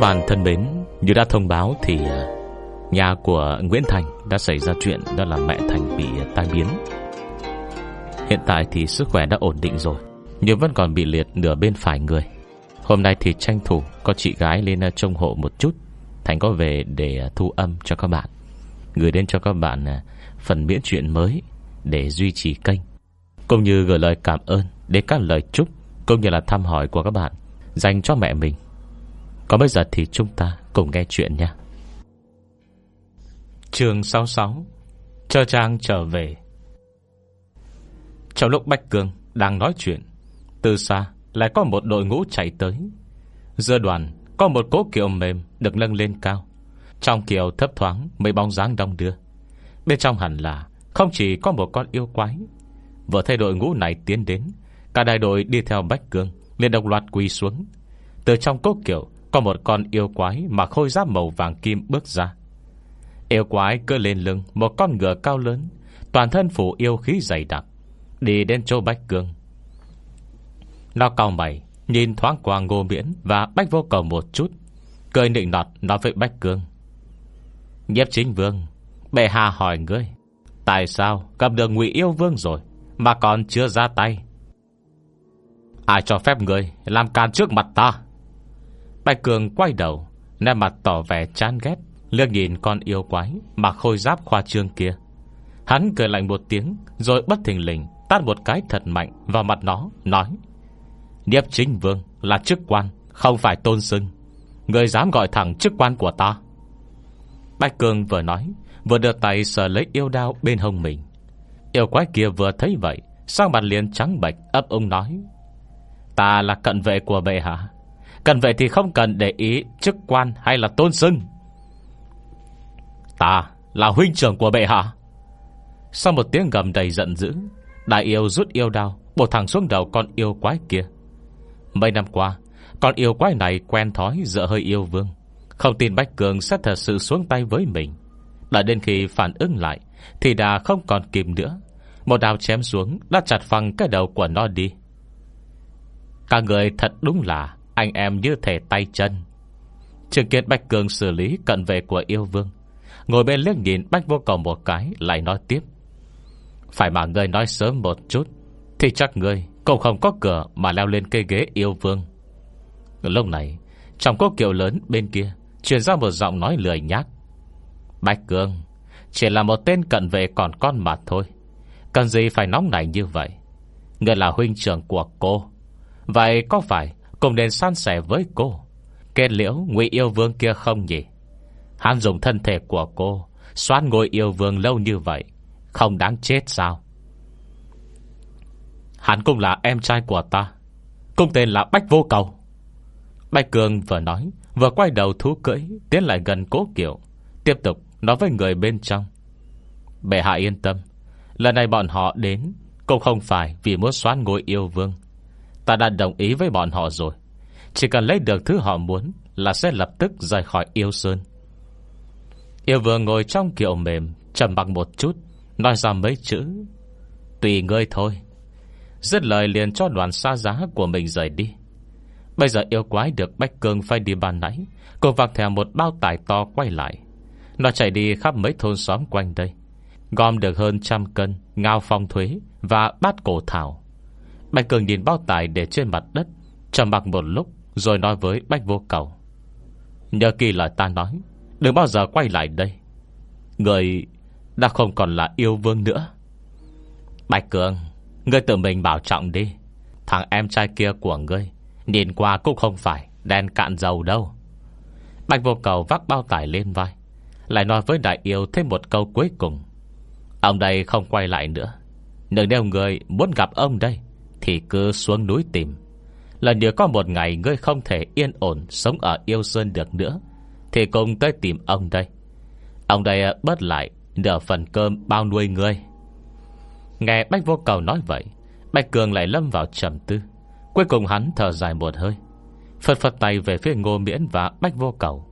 Các bạn thân mến, Như đã thông báo thì à, Nhà của Nguyễn Thành đã xảy ra chuyện Đó là mẹ Thành bị tai biến. Hiện tại thì sức khỏe đã ổn định rồi, Nhưng vẫn còn bị liệt nửa bên phải người. Hôm nay thì tranh thủ Có chị gái lên à, trông hộ một chút. Thành có về để à, thu âm cho các bạn. Gửi đến cho các bạn Phần miễn chuyện mới Để duy trì kênh. Cũng như gửi lời cảm ơn Đến các lời chúc, Cũng như là thăm hỏi của các bạn Dành cho mẹ mình. Còn bây giờ thì chúng ta cùng nghe chuyện nha Trường 66 Chờ Trang trở về. Trong lúc Bách Cương đang nói chuyện, Từ xa lại có một đội ngũ chạy tới. Giữa đoàn Có một cố kiệu mềm được nâng lên cao. Trong kiệu thấp thoáng Mấy bóng dáng đông đưa. Bên trong hẳn là Không chỉ có một con yêu quái. Vừa thay đội ngũ này tiến đến, Cả đại đội đi theo Bách Cương liền đồng loạt quỳ xuống. Từ trong cố kiệu có một con yêu quái mà khôi giáp màu vàng kim bước ra. Yêu quái cơ lên lưng, Một con ngựa cao lớn, Toàn thân phủ yêu khí dày đặc, Đi đến chỗ Bách Cương. Nó cao mày, Nhìn thoáng qua ngô miễn Và Bách vô cầu một chút, Cười nịnh nọt nói với Bách Cương. Nhếp chính vương, Bệ hạ hỏi ngươi, Tại sao gặp được ngụy yêu vương rồi Mà còn chưa ra tay? Ai cho phép ngươi Làm can trước mặt ta? Bạch Cường quay đầu, Nét mặt tỏ vẻ chán ghét Lương nhìn con yêu quái Mà khôi giáp khoa trương kia. Hắn cười lạnh một tiếng, Rồi bất thình lình Tát một cái thật mạnh vào mặt nó, Nói Điệp chính vương là chức quan, Không phải tôn xưng. Người dám gọi thẳng chức quan của ta. Bạch Cường vừa nói, Vừa đưa tay sờ lấy yêu đao bên hông mình. Yêu quái kia vừa thấy vậy Sang mặt liền trắng bạch ấp ông nói, Ta là cận vệ của bệ hạ cần vậy thì không cần để ý Chức quan hay là tôn xưng Ta là huynh trưởng của bệ hạ. Sau một tiếng gầm đầy giận dữ, Đại yêu rút yêu đao, Bổ thẳng xuống đầu con yêu quái kia. Mấy năm qua, Con yêu quái này quen thói dỡ hơi yêu vương, Không tin Bách Cường sẽ thật sự xuống tay với mình. Đã đến khi phản ứng lại, Thì đã không còn kịp nữa. Một đào chém xuống Đã chặt phăng cái đầu của nó đi. Cả người thật đúng là anh em như thể tay chân. Trường kiến Bách Cường xử lý cận vệ của yêu vương. Ngồi bên liếc nhìn Bách vô cầu một cái, Lại nói tiếp. Phải mà ngươi nói sớm một chút, Thì chắc ngươi cũng không có cửa Mà leo lên cây ghế yêu vương. Lúc này, Trong cốt kiệu lớn bên kia, Truyền ra một giọng nói lười nhác. Bách Cường, Chỉ là một tên cận vệ còn con mà thôi. Cần gì phải nóng nảy như vậy? Người là huynh trưởng của cô. Vậy có phải Cùng nên san sẻ với cô. Kết liễu ngụy yêu vương kia không nhỉ? Hắn dùng thân thể của cô Xoán ngôi yêu vương lâu như vậy, Không đáng chết sao? Hắn cũng là em trai của ta Cùng tên là Bách Vô Cầu. Bách Cường vừa nói, Vừa quay đầu thú cưỡi, Tiến lại gần cố kiểu Tiếp tục nói với người bên trong. Bệ hạ yên tâm, Lần này bọn họ đến Cũng không phải vì muốn xoán ngôi yêu vương Ta đã đồng ý với bọn họ rồi. Chỉ cần lấy được thứ họ muốn Là sẽ lập tức rời khỏi yêu sơn. Yêu vừa ngồi trong kiệu mềm, trầm mặc một chút, Nói ra mấy chữ. Tùy ngươi thôi. Dứt lời liền cho đoàn xa giá của mình rời đi. Bây giờ yêu quái được Bách Cương phai đi ban nãy, Cô vạc theo một bao tải to quay lại. Nó chạy đi khắp mấy thôn xóm quanh đây, Gom được hơn trăm cân Ngao phong thuế Và bát cổ thảo. Bạch Cường nhìn bao tải để trên mặt đất, trầm mặc một lúc, Rồi nói với Bách Vô Cầu. Nhớ kỳ lời ta nói, Đừng bao giờ quay lại đây. Người đã không còn là yêu vương nữa. Bạch Cường, Ngươi tự mình bảo trọng đi. Thằng em trai kia của ngươi, Nhìn qua cũng không phải Đen cạn dầu đâu. Bạch vô cầu vác bao tải lên vai, Lại nói với đại yêu thêm một câu cuối cùng. Ông đây không quay lại nữa Nếu nếu người muốn gặp ông đây thì cứ xuống núi tìm. Là nếu có một ngày ngươi không thể yên ổn Sống ở yêu sơn được nữa, Thì cùng tới tìm ông đây. Ông đây à, bớt lại Nửa phần cơm bao nuôi ngươi. Nghe Bách Vô Cầu nói vậy, Bạch Cường lại lâm vào trầm tư. Cuối cùng hắn thở dài một hơi Phật phật tay về phía Ngô Miễn và Bách Vô Cầu.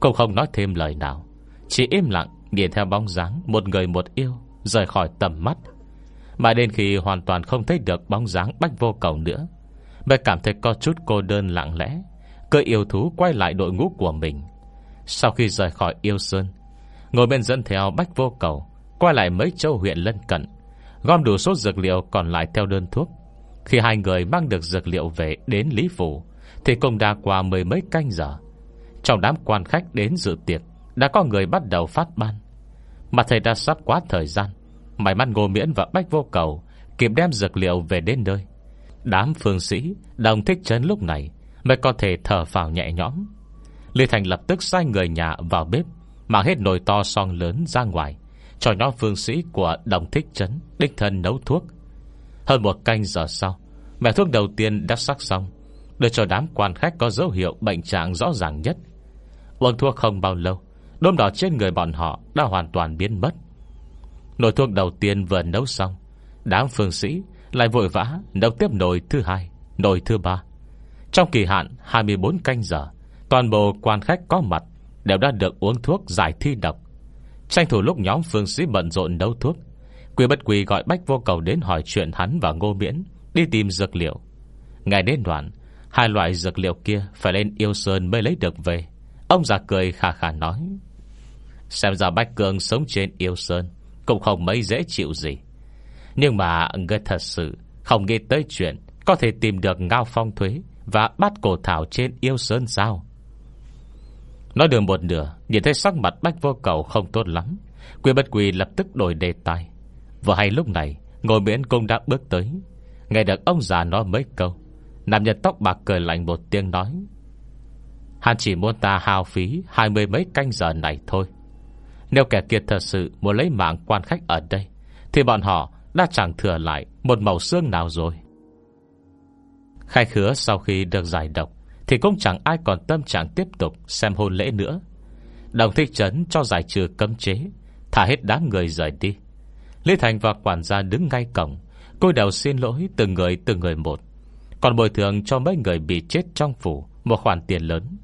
Cũng không nói thêm lời nào, Chỉ im lặng nhìn theo bóng dáng Một người một yêu Rời khỏi tầm mắt. Mà đến khi hoàn toàn không thấy được bóng dáng Bách Vô Cầu nữa, Mới cảm thấy có chút cô đơn lặng lẽ, Cơ yêu thú quay lại đội ngũ của mình. Sau khi rời khỏi yêu sơn, Ngồi bên dẫn theo bách vô cầu, Quay lại mấy châu huyện lân cận, Gom đủ số dược liệu còn lại theo đơn thuốc. Khi hai người mang được dược liệu về Đến Lý Phủ, Thì cũng đã qua mười mấy canh giờ. Trong đám quan khách đến dự tiệc, Đã có người bắt đầu phát ban. Mà thầy đã sắp quá thời gian May mắn Ngô Miễn và Bách Vô Cầu Kịp đem dược liệu về đến nơi. Đám phương sĩ Đồng thích chấn lúc này Mới có thể thở vào nhẹ nhõm. Lê Thành lập tức sai người nhà vào bếp, Mang hết nồi to son lớn ra ngoài, Cho nhóm phương sĩ của đồng thích chấn Đích thân nấu thuốc. Hơn một canh giờ sau, Mẹ thuốc đầu tiên đã sắc xong, Đưa cho đám quan khách có dấu hiệu bệnh trạng rõ ràng nhất. Uống thuốc không bao lâu, Đốm đỏ trên người bọn họ Đã hoàn toàn biến mất. Nồi thuốc đầu tiên vừa nấu xong, Đám phương sĩ lại vội vã Nấu tiếp nồi thứ hai, Nồi thứ ba. Trong kỳ hạn 24 canh giờ, Toàn bộ quan khách có mặt Đều đã được uống thuốc giải thi độc. Tranh thủ lúc nhóm phương sĩ bận rộn nấu thuốc Quỷ bất quỳ gọi Bách vô cầu đến hỏi chuyện hắn và ngô miễn Đi tìm dược liệu. Ngày đến đoạn, Hai loại dược liệu kia Phải lên yêu sơn mới lấy được về. Ông già cười khà khà nói, Xem ra Bách Cường sống trên yêu sơn cũng không mấy dễ chịu gì. Nhưng mà người thật sự Không nghĩ tới chuyện Có thể tìm được ngao phong thuế Và bắt cổ thảo trên yêu sơn sao? Nói được một nửa, Nhìn thấy sắc mặt Bách vô cầu không tốt lắm, Quy bất quỳ lập tức đổi đề tài. Vừa hay lúc này Ngồi miễn cũng đã bước tới, Nghe được ông già nói mấy câu. Nam nhân tóc bạc cười lạnh một tiếng nói, Hắn chỉ muốn ta hao phí Hai mươi mấy canh giờ này thôi. Nếu kẻ kia thật sự Muốn lấy mạng quan khách ở đây, Thì bọn họ đã chẳng thừa lại Một màu xương nào rồi. Khai khứa sau khi được giải độc, Thì cũng chẳng ai còn tâm trạng tiếp tục Xem hôn lễ nữa. Đồng thích trấn cho giải trừ cấm chế, Thả hết đám người rời đi. Lý Thành và quản gia đứng ngay cổng Cô đầu xin lỗi từng người từng người một. Còn bồi thường cho mấy người bị chết trong phủ Một khoản tiền lớn.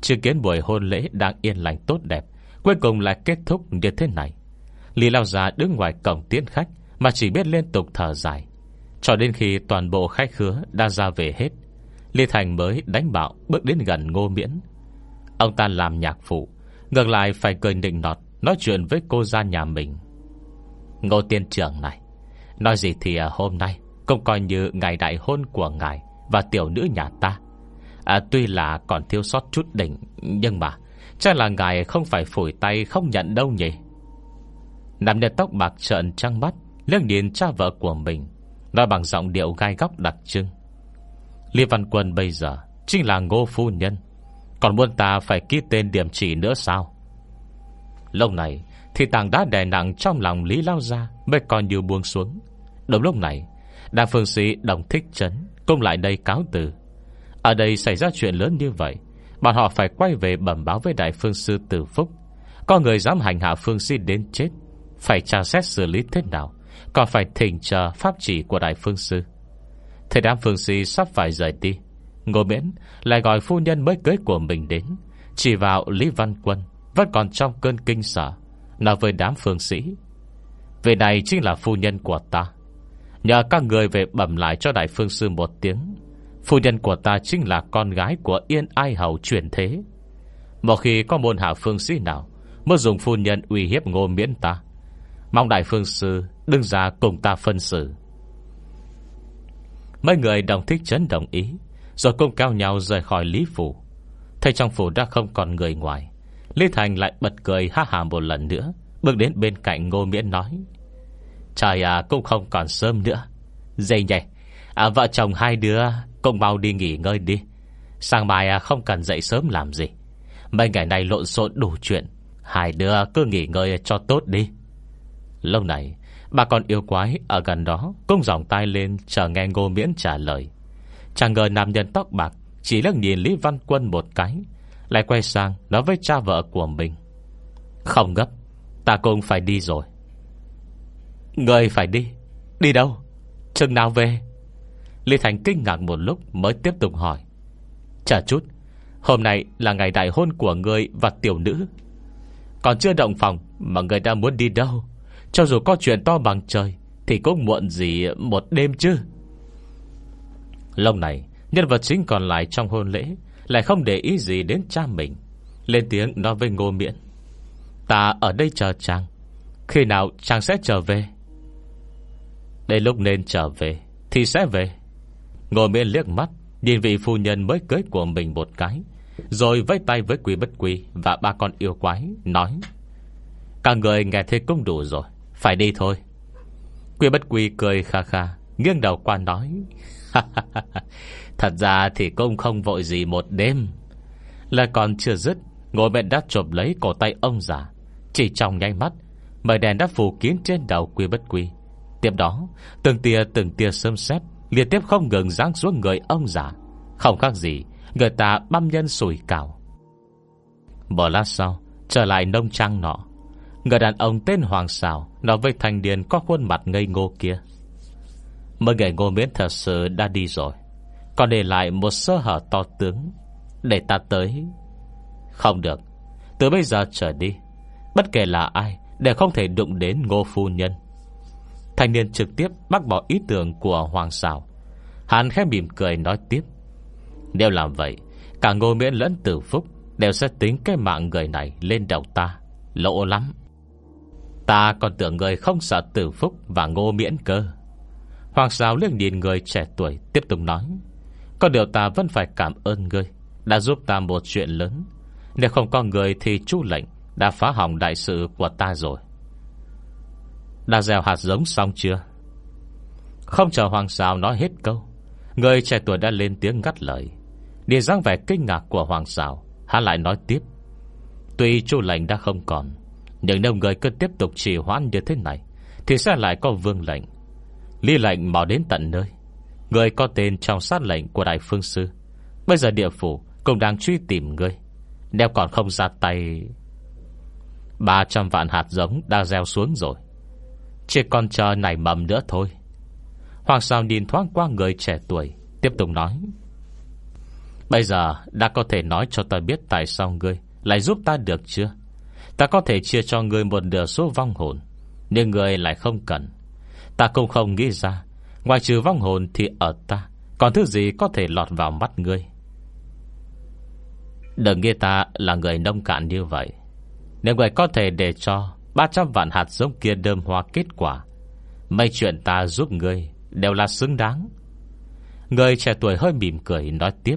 Chứng kiến buổi hôn lễ đang yên lành tốt đẹp Cuối cùng lại kết thúc như thế này. Lý Lao Già đứng ngoài cổng tiến khách Mà chỉ biết liên tục thở dài. Cho đến khi toàn bộ khách khứa Đã ra về hết Lý Thành mới đánh bạo bước đến gần ngô miễn. Ông ta làm nhạc phụ Ngược lại phải cười nịnh nọt Nói chuyện với cô gia nhà mình. Ngô tiên trưởng này Nói gì thì à, hôm nay Cũng coi như ngày đại hôn của ngài Và tiểu nữ nhà ta. À, Tuy là còn thiếu sót chút đỉnh Nhưng mà Chắc là ngài không phải phủi tay không nhận đâu nhỉ? Nằm nhân tóc bạc trợn trăng mắt, Liếc nhìn cha vợ của mình, Nói bằng giọng điệu gai góc đặc trưng. Lý Văn Quân bây giờ Chính là ngô phu nhân, Còn muốn ta phải ký tên điểm chỉ nữa sao? Lúc này Thì tàng đã đè nặng trong lòng Lý Lao ra Mới còn nhiều buông xuống. Đúng lúc này Đàm phương sĩ đồng thích chấn Cũng lại đây cáo từ. Ở đây xảy ra chuyện lớn như vậy Bọn họ phải quay về bẩm báo với đại phương sư Tử Phúc. Có người dám hành hạ phương sĩ đến chết, Phải tra xét xử lý thế nào? Còn phải thỉnh chờ pháp chỉ của đại phương sư. Thế đám phương sĩ sắp phải rời đi. Ngô miễn lại gọi phu nhân mới cưới của mình đến. Chỉ vào Lý Văn Quân, Vẫn còn trong cơn kinh sợ, Nói với đám phương sĩ Về này chính là phu nhân của ta. Nhờ các người về bẩm lại cho đại phương sư một tiếng Phu nhân của ta chính là con gái của Yên Ai Hầu chuyển thế. Một khi có môn hạ phương sĩ nào Mới dùng phu nhân uy hiếp ngô miễn ta. Mong đại phương sư Đừng ra cùng ta phân xử. Mấy người đồng thích chấn đồng ý Rồi cùng cao nhau rời khỏi Lý Phủ. Thấy trong phủ đã không còn người ngoài Lý Thành lại bật cười ha hà một lần nữa Bước đến bên cạnh Ngô Miễn nói Trời à cũng không còn sớm nữa. Dây nhẹ à, Vợ chồng hai đứa cũng mau đi nghỉ ngơi đi. Sáng mai à, không cần dậy sớm làm gì. Mấy ngày này lộn xộn đủ chuyện. Hai đứa cứ nghỉ ngơi cho tốt đi. Lâu này, Bà con yêu quái ở gần đó Cũng dòng tay lên chờ nghe ngô miễn trả lời. Chẳng ngờ nam nhân tóc bạc Chỉ lắc nhìn Lý Văn Quân một cái, Lại quay sang nói với cha vợ của mình. Không gấp, Ta cũng phải đi rồi. Người phải đi. Đi đâu? Chừng nào về? Lý Thành kinh ngạc một lúc mới tiếp tục hỏi. Chờ chút, Hôm nay là ngày đại hôn của người và tiểu nữ. Còn chưa động phòng Mà người đã muốn đi đâu. Cho dù có chuyện to bằng trời Thì cũng muộn gì một đêm chứ. Lâu này, Nhân vật chính còn lại trong hôn lễ Lại không để ý gì đến cha mình. Lên tiếng nói với ngô miễn. Ta ở đây chờ chàng. Khi nào chàng sẽ trở về? Đến lúc nên trở về Thì sẽ về. Ngồi miên liếc mắt, Nhìn vị phu nhân mới cưới của mình một cái, Rồi vây tay với Quy bất Quy Và ba con yêu quái, Nói, Cả người nghe thế cũng đủ rồi, Phải đi thôi. Quy bất Quy cười kha kha, Nghiêng đầu qua nói Thật ra thì cũng không vội gì một đêm. Là còn chưa dứt, Ngồi bên đã chộp lấy cổ tay ông già, Chỉ trong nháy mắt, Mời đèn đã phủ kín trên đầu quy bất quy. Tiếp đó, Từng tia từng tia sớm xét Liên tiếp không ngừng giáng xuống người ông già. Không khác gì, Người ta băm nhân sủi cào Một lát sau, Trở lại nông trang nọ. Người đàn ông tên Hoàng Sào Nói với thanh niên có khuôn mặt ngây ngô kia. Mới ngày ngô miễn thật sự đã đi rồi. Còn để lại một sơ hở to tướng Để ta tới. Không được. Từ bây giờ trở đi, Bất kể là ai Đều không thể đụng đến ngô phu nhân. Thanh niên trực tiếp bác bỏ ý tưởng của Hoàng Sảo. Hắn khẽ mỉm cười nói tiếp. Nếu làm vậy, Cả ngô miễn lẫn tử phúc Đều sẽ tính cái mạng người này lên đầu ta. Lộ lắm. Ta còn tưởng người không sợ tử phúc Và ngô miễn cơ. Hoàng Sảo liếc nhìn người trẻ tuổi, Tiếp tục nói. Có điều ta vẫn phải cảm ơn ngươi, Đã giúp ta một chuyện lớn. Nếu không có người thì chu lệnh Đã phá hỏng đại sự của ta rồi. Đã gieo hạt giống xong chưa? Không chờ Hoàng Sào nói hết câu, Người trẻ tuổi đã lên tiếng ngắt lời. Địa dáng vẻ kinh ngạc của Hoàng Sào Hắn lại nói tiếp. Tuy chu lệnh đã không còn, Nhưng nếu người cứ tiếp tục trì hoãn như thế này, Thì sẽ lại có vương lệnh. Lý lệnh bảo đến tận nơi. Người có tên trong sát lệnh của Đại Phương Sư, Bây giờ địa phủ Cũng đang truy tìm người. Nếu còn không ra tay 300 vạn hạt giống đã gieo xuống rồi. Chỉ còn chờ nảy mầm nữa thôi. Hoàng Sao nhìn thoáng qua người trẻ tuổi, Tiếp tục nói. Bây giờ đã có thể nói cho ta biết Tại sao ngươi lại giúp ta được chưa? Ta có thể chia cho ngươi một nửa số vong hồn, Nhưng ngươi lại không cần. Ta cũng không nghĩ ra, Ngoài trừ vong hồn thì ở ta, Còn thứ gì có thể lọt vào mắt ngươi? Đừng nghĩ ta là người nông cạn như vậy. Nếu người có thể để cho 300 vạn hạt giống kia đơm hoa kết quả. Mấy chuyện ta giúp ngươi Đều là xứng đáng. Người trẻ tuổi hơi mỉm cười nói tiếp.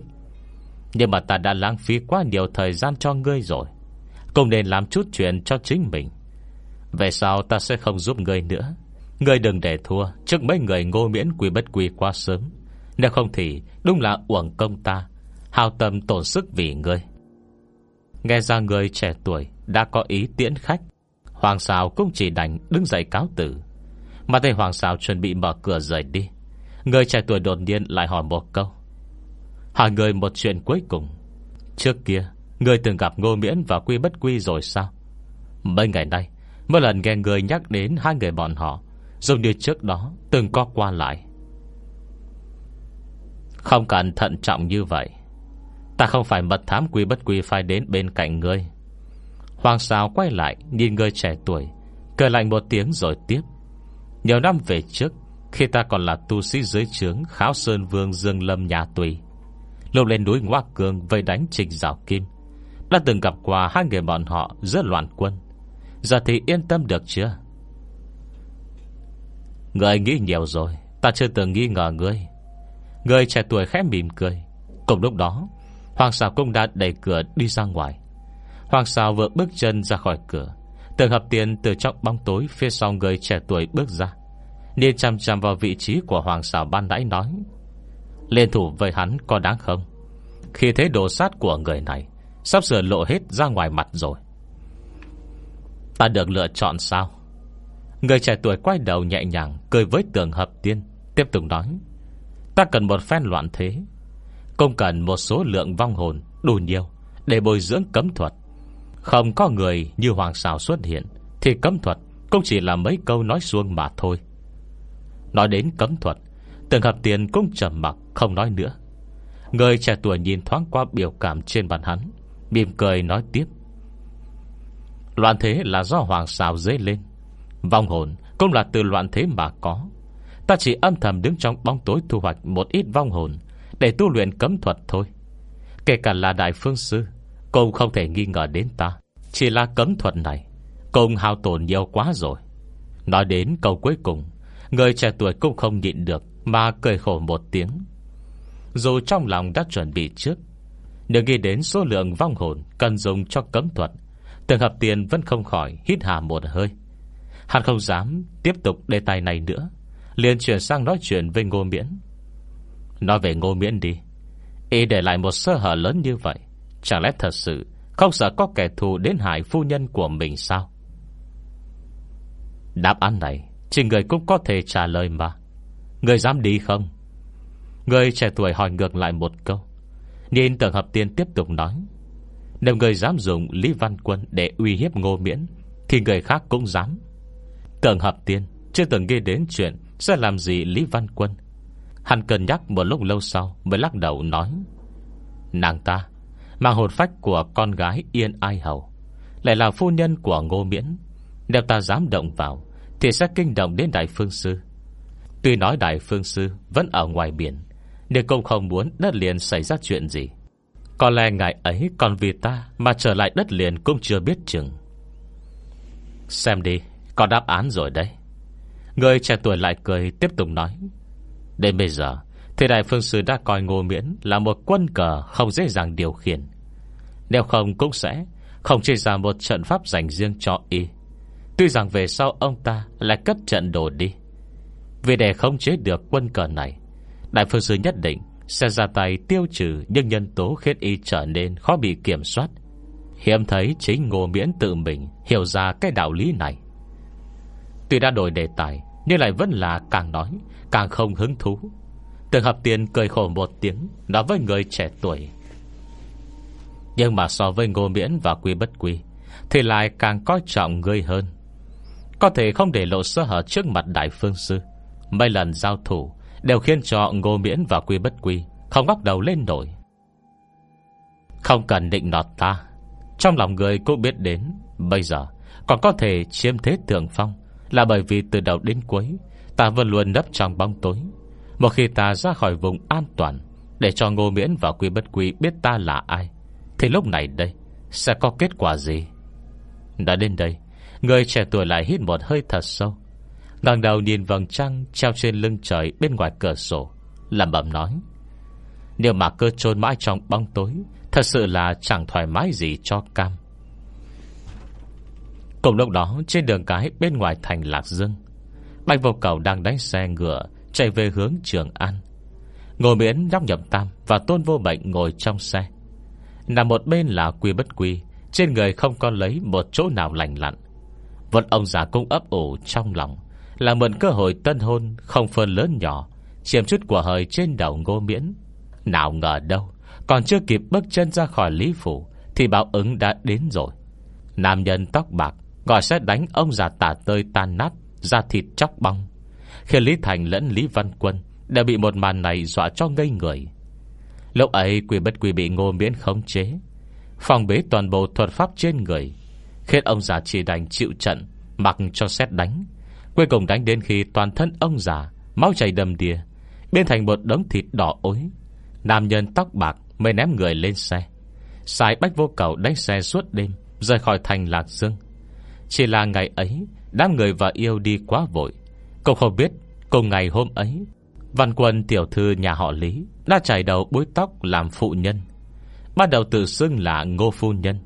Nhưng mà ta đã lãng phí quá nhiều thời gian cho ngươi rồi. Cũng nên làm chút chuyện cho chính mình. Về sau ta sẽ không giúp ngươi nữa. Ngươi đừng để thua Trước mấy người ngô miễn quy bất quy quá sớm. Nếu không thì đúng là uổng công ta. Hào tâm tổn sức vì ngươi. Nghe ra người trẻ tuổi Đã có ý tiễn khách. Hoàng Sào cũng chỉ đành đứng dậy cáo tử Mà thấy Hoàng Sào chuẩn bị mở cửa rời đi, Người trẻ tuổi đột nhiên lại hỏi một câu. Hỏi người một chuyện cuối cùng. Trước kia, Người từng gặp Ngô Miễn và Quy Bất Quy rồi sao? Mấy ngày nay, Mỗi lần nghe người nhắc đến hai người bọn họ, Giống như trước đó Từng có qua lại. Không cần thận trọng như vậy, Ta không phải mật thám quy bất quy Phải đến bên cạnh ngươi. Hoàng Sào quay lại, Nhìn người trẻ tuổi, Cười lạnh một tiếng rồi tiếp. Nhiều năm về trước, Khi ta còn là tu sĩ dưới trướng Kháo Sơn Vương Dương Lâm nhà Tùy, Lúc lên núi Ngoa Cương Vây đánh Trình Giảo Kim, Đã từng gặp qua hai người bọn họ Rất loạn quân. Giờ thì yên tâm được chưa? Người nghĩ nhiều rồi, Ta chưa từng nghi ngờ ngươi. Người trẻ tuổi khẽ mỉm cười. Cùng lúc đó, Hoàng Sào cũng đã đẩy cửa đi ra ngoài. Hoàng Sào vừa bước chân ra khỏi cửa. Tường hợp tiền từ trong bóng tối Phía sau người trẻ tuổi bước ra Nên chăm chăm vào vị trí của Hoàng Sào ban nãy nói, Liên thủ với hắn có đáng không? Khi thấy đồ sát của người này Sắp sửa lộ hết ra ngoài mặt rồi. Ta được lựa chọn sao? Người trẻ tuổi quay đầu nhẹ nhàng Cười với tường hợp tiên Tiếp tục nói, Ta cần một phen loạn thế công cần một số lượng vong hồn Đủ nhiều để bồi dưỡng cấm thuật. Không có người như Hoàng Sào xuất hiện, Thì cấm thuật cũng chỉ là mấy câu nói xuông mà thôi. Nói đến cấm thuật Tường hợp tiên cũng trầm mặc, Không nói nữa. Người trẻ tuổi nhìn thoáng qua biểu cảm trên bàn hắn, Mỉm cười nói tiếp. Loạn thế là do Hoàng Sào dấy lên. Vong hồn cũng là từ loạn thế mà có. Ta chỉ âm thầm đứng trong bóng tối thu hoạch một ít vong hồn Để tu luyện cấm thuật thôi. Kể cả là đại phương sư cũng không thể nghi ngờ đến ta. Chỉ là cấm thuật này Cũng hao tổn nhiều quá rồi. Nói đến câu cuối cùng, Người trẻ tuổi cũng không nhịn được Mà cười khổ một tiếng. Dù trong lòng đã chuẩn bị trước Nhưng nghĩ đến số lượng vong hồn Cần dùng cho cấm thuật, Tường hợp tiền vẫn không khỏi hít hà một hơi. Hắn không dám tiếp tục đề tài này nữa, liền chuyển sang nói chuyện với Ngô Miễn. Nói về Ngô Miễn đi. Y để lại một sơ hở lớn như vậy Chẳng lẽ thật sự Không sợ có kẻ thù đến hại phu nhân của mình sao? Đáp án này Chỉ người cũng có thể trả lời mà. Người dám đi không? Người trẻ tuổi hỏi ngược lại một câu. Nhìn tưởng hợp tiên tiếp tục nói, Nếu người dám dùng Lý Văn Quân Để uy hiếp ngô miễn, Thì người khác cũng dám. Tưởng hợp tiên chưa từng nghe đến chuyện Sẽ làm gì Lý Văn Quân. Hắn cân nhắc một lúc lâu sau Mới lắc đầu nói, Nàng ta Mang hồn phách của con gái Yên Ai Hầu. Lại là phu nhân của Ngô Miễn. Nếu ta dám động vào, Thì sẽ kinh động đến Đại Phương Sư. Tuy nói Đại Phương Sư Vẫn ở ngoài biển, Nhưng cũng không muốn đất liền xảy ra chuyện gì. Có lẽ ngày ấy còn vì ta Mà trở lại đất liền cũng chưa biết chừng. Xem đi, Có đáp án rồi đấy. Người trẻ tuổi lại cười tiếp tục nói. Đến bây giờ thế Đại Phương Sư đã coi Ngô Miễn Là một quân cờ không dễ dàng điều khiển. Nếu không cũng sẽ Không chỉ ra một trận pháp dành riêng cho y. Tuy rằng về sau ông ta Lại cất trận đồ đi. Vì để không chế được quân cờ này Đại Phương Sư nhất định Sẽ ra tay tiêu trừ những nhân tố Khiến y trở nên khó bị kiểm soát. Hiếm thấy chính Ngô Miễn tự mình Hiểu ra cái đạo lý này. Tuy đã đổi đề tài, Nhưng lại vẫn là càng nói Càng không hứng thú từng hợp tiền cười khổ một tiếng, Nói với người trẻ tuổi. Nhưng mà so với ngô miễn và quy bất quy, Thì lại càng coi trọng người hơn. Có thể không để lộ sơ hở trước mặt đại phương sư, Mấy lần giao thủ Đều khiến cho ngô miễn và quy bất quy Không ngóc đầu lên nổi. Không cần định nọt ta, Trong lòng người cũng biết đến, Bây giờ còn có thể chiếm thế thượng phong Là bởi vì từ đầu đến cuối, Ta vẫn luôn nấp trong bóng tối. Một khi ta ra khỏi vùng an toàn, Để cho ngô miễn và quy bất quy biết ta là ai, Thì lúc này đây Sẽ có kết quả gì? Đã đến đây, Người trẻ tuổi lại hít một hơi thật sâu. Ngẩng đầu nhìn vầng trăng Treo trên lưng trời bên ngoài cửa sổ Làm bẩm nói, Nếu mà cơ trôn mãi trong bóng tối, Thật sự là chẳng thoải mái gì cho cam. Cùng lúc đó, trên đường cái bên ngoài thành Lạc Dương Bạch vô cầu đang đánh xe ngựa Chạy về hướng Trường An. Ngồi miễn nhóc nhậm tam Và tôn vô bệnh ngồi trong xe. Nằm một bên là quy bất quy, Trên người không có lấy một chỗ nào lành lặn. Vẫn ông già cũng ấp ủ trong lòng, Là mượn cơ hội tân hôn, Không phân lớn nhỏ, Chiếm chút của hời trên đầu ngô miễn. Nào ngờ đâu, Còn chưa kịp bước chân ra khỏi Lý Phủ, Thì báo ứng đã đến rồi. Nam nhân tóc bạc, Gọi sẽ đánh ông già tả tơi tan nát ra thịt chóc bong. Khi Lý Thành lẫn Lý Văn Quân Đã bị một màn này dọa cho ngây người. Lúc ấy quỷ bất quỷ bị ngô miễn khống chế, Phòng bế toàn bộ thuật pháp trên người, Khiến ông già chỉ đành chịu trận, Mặc cho xét đánh. Cuối cùng đánh đến khi toàn thân ông già Máu chảy đầm đìa, Biến thành một đống thịt đỏ ối. Nam nhân tóc bạc mới ném người lên xe. Xài bách vô cầu đánh xe suốt đêm, Rời khỏi thành Lạc Dương. Chỉ là ngày ấy, Đám người và yêu đi quá vội. Cậu không biết Cùng ngày hôm ấy, Văn quân tiểu thư nhà họ Lý Đã chảy đầu búi tóc làm phụ nhân, Bắt đầu tự xưng là ngô phu nhân.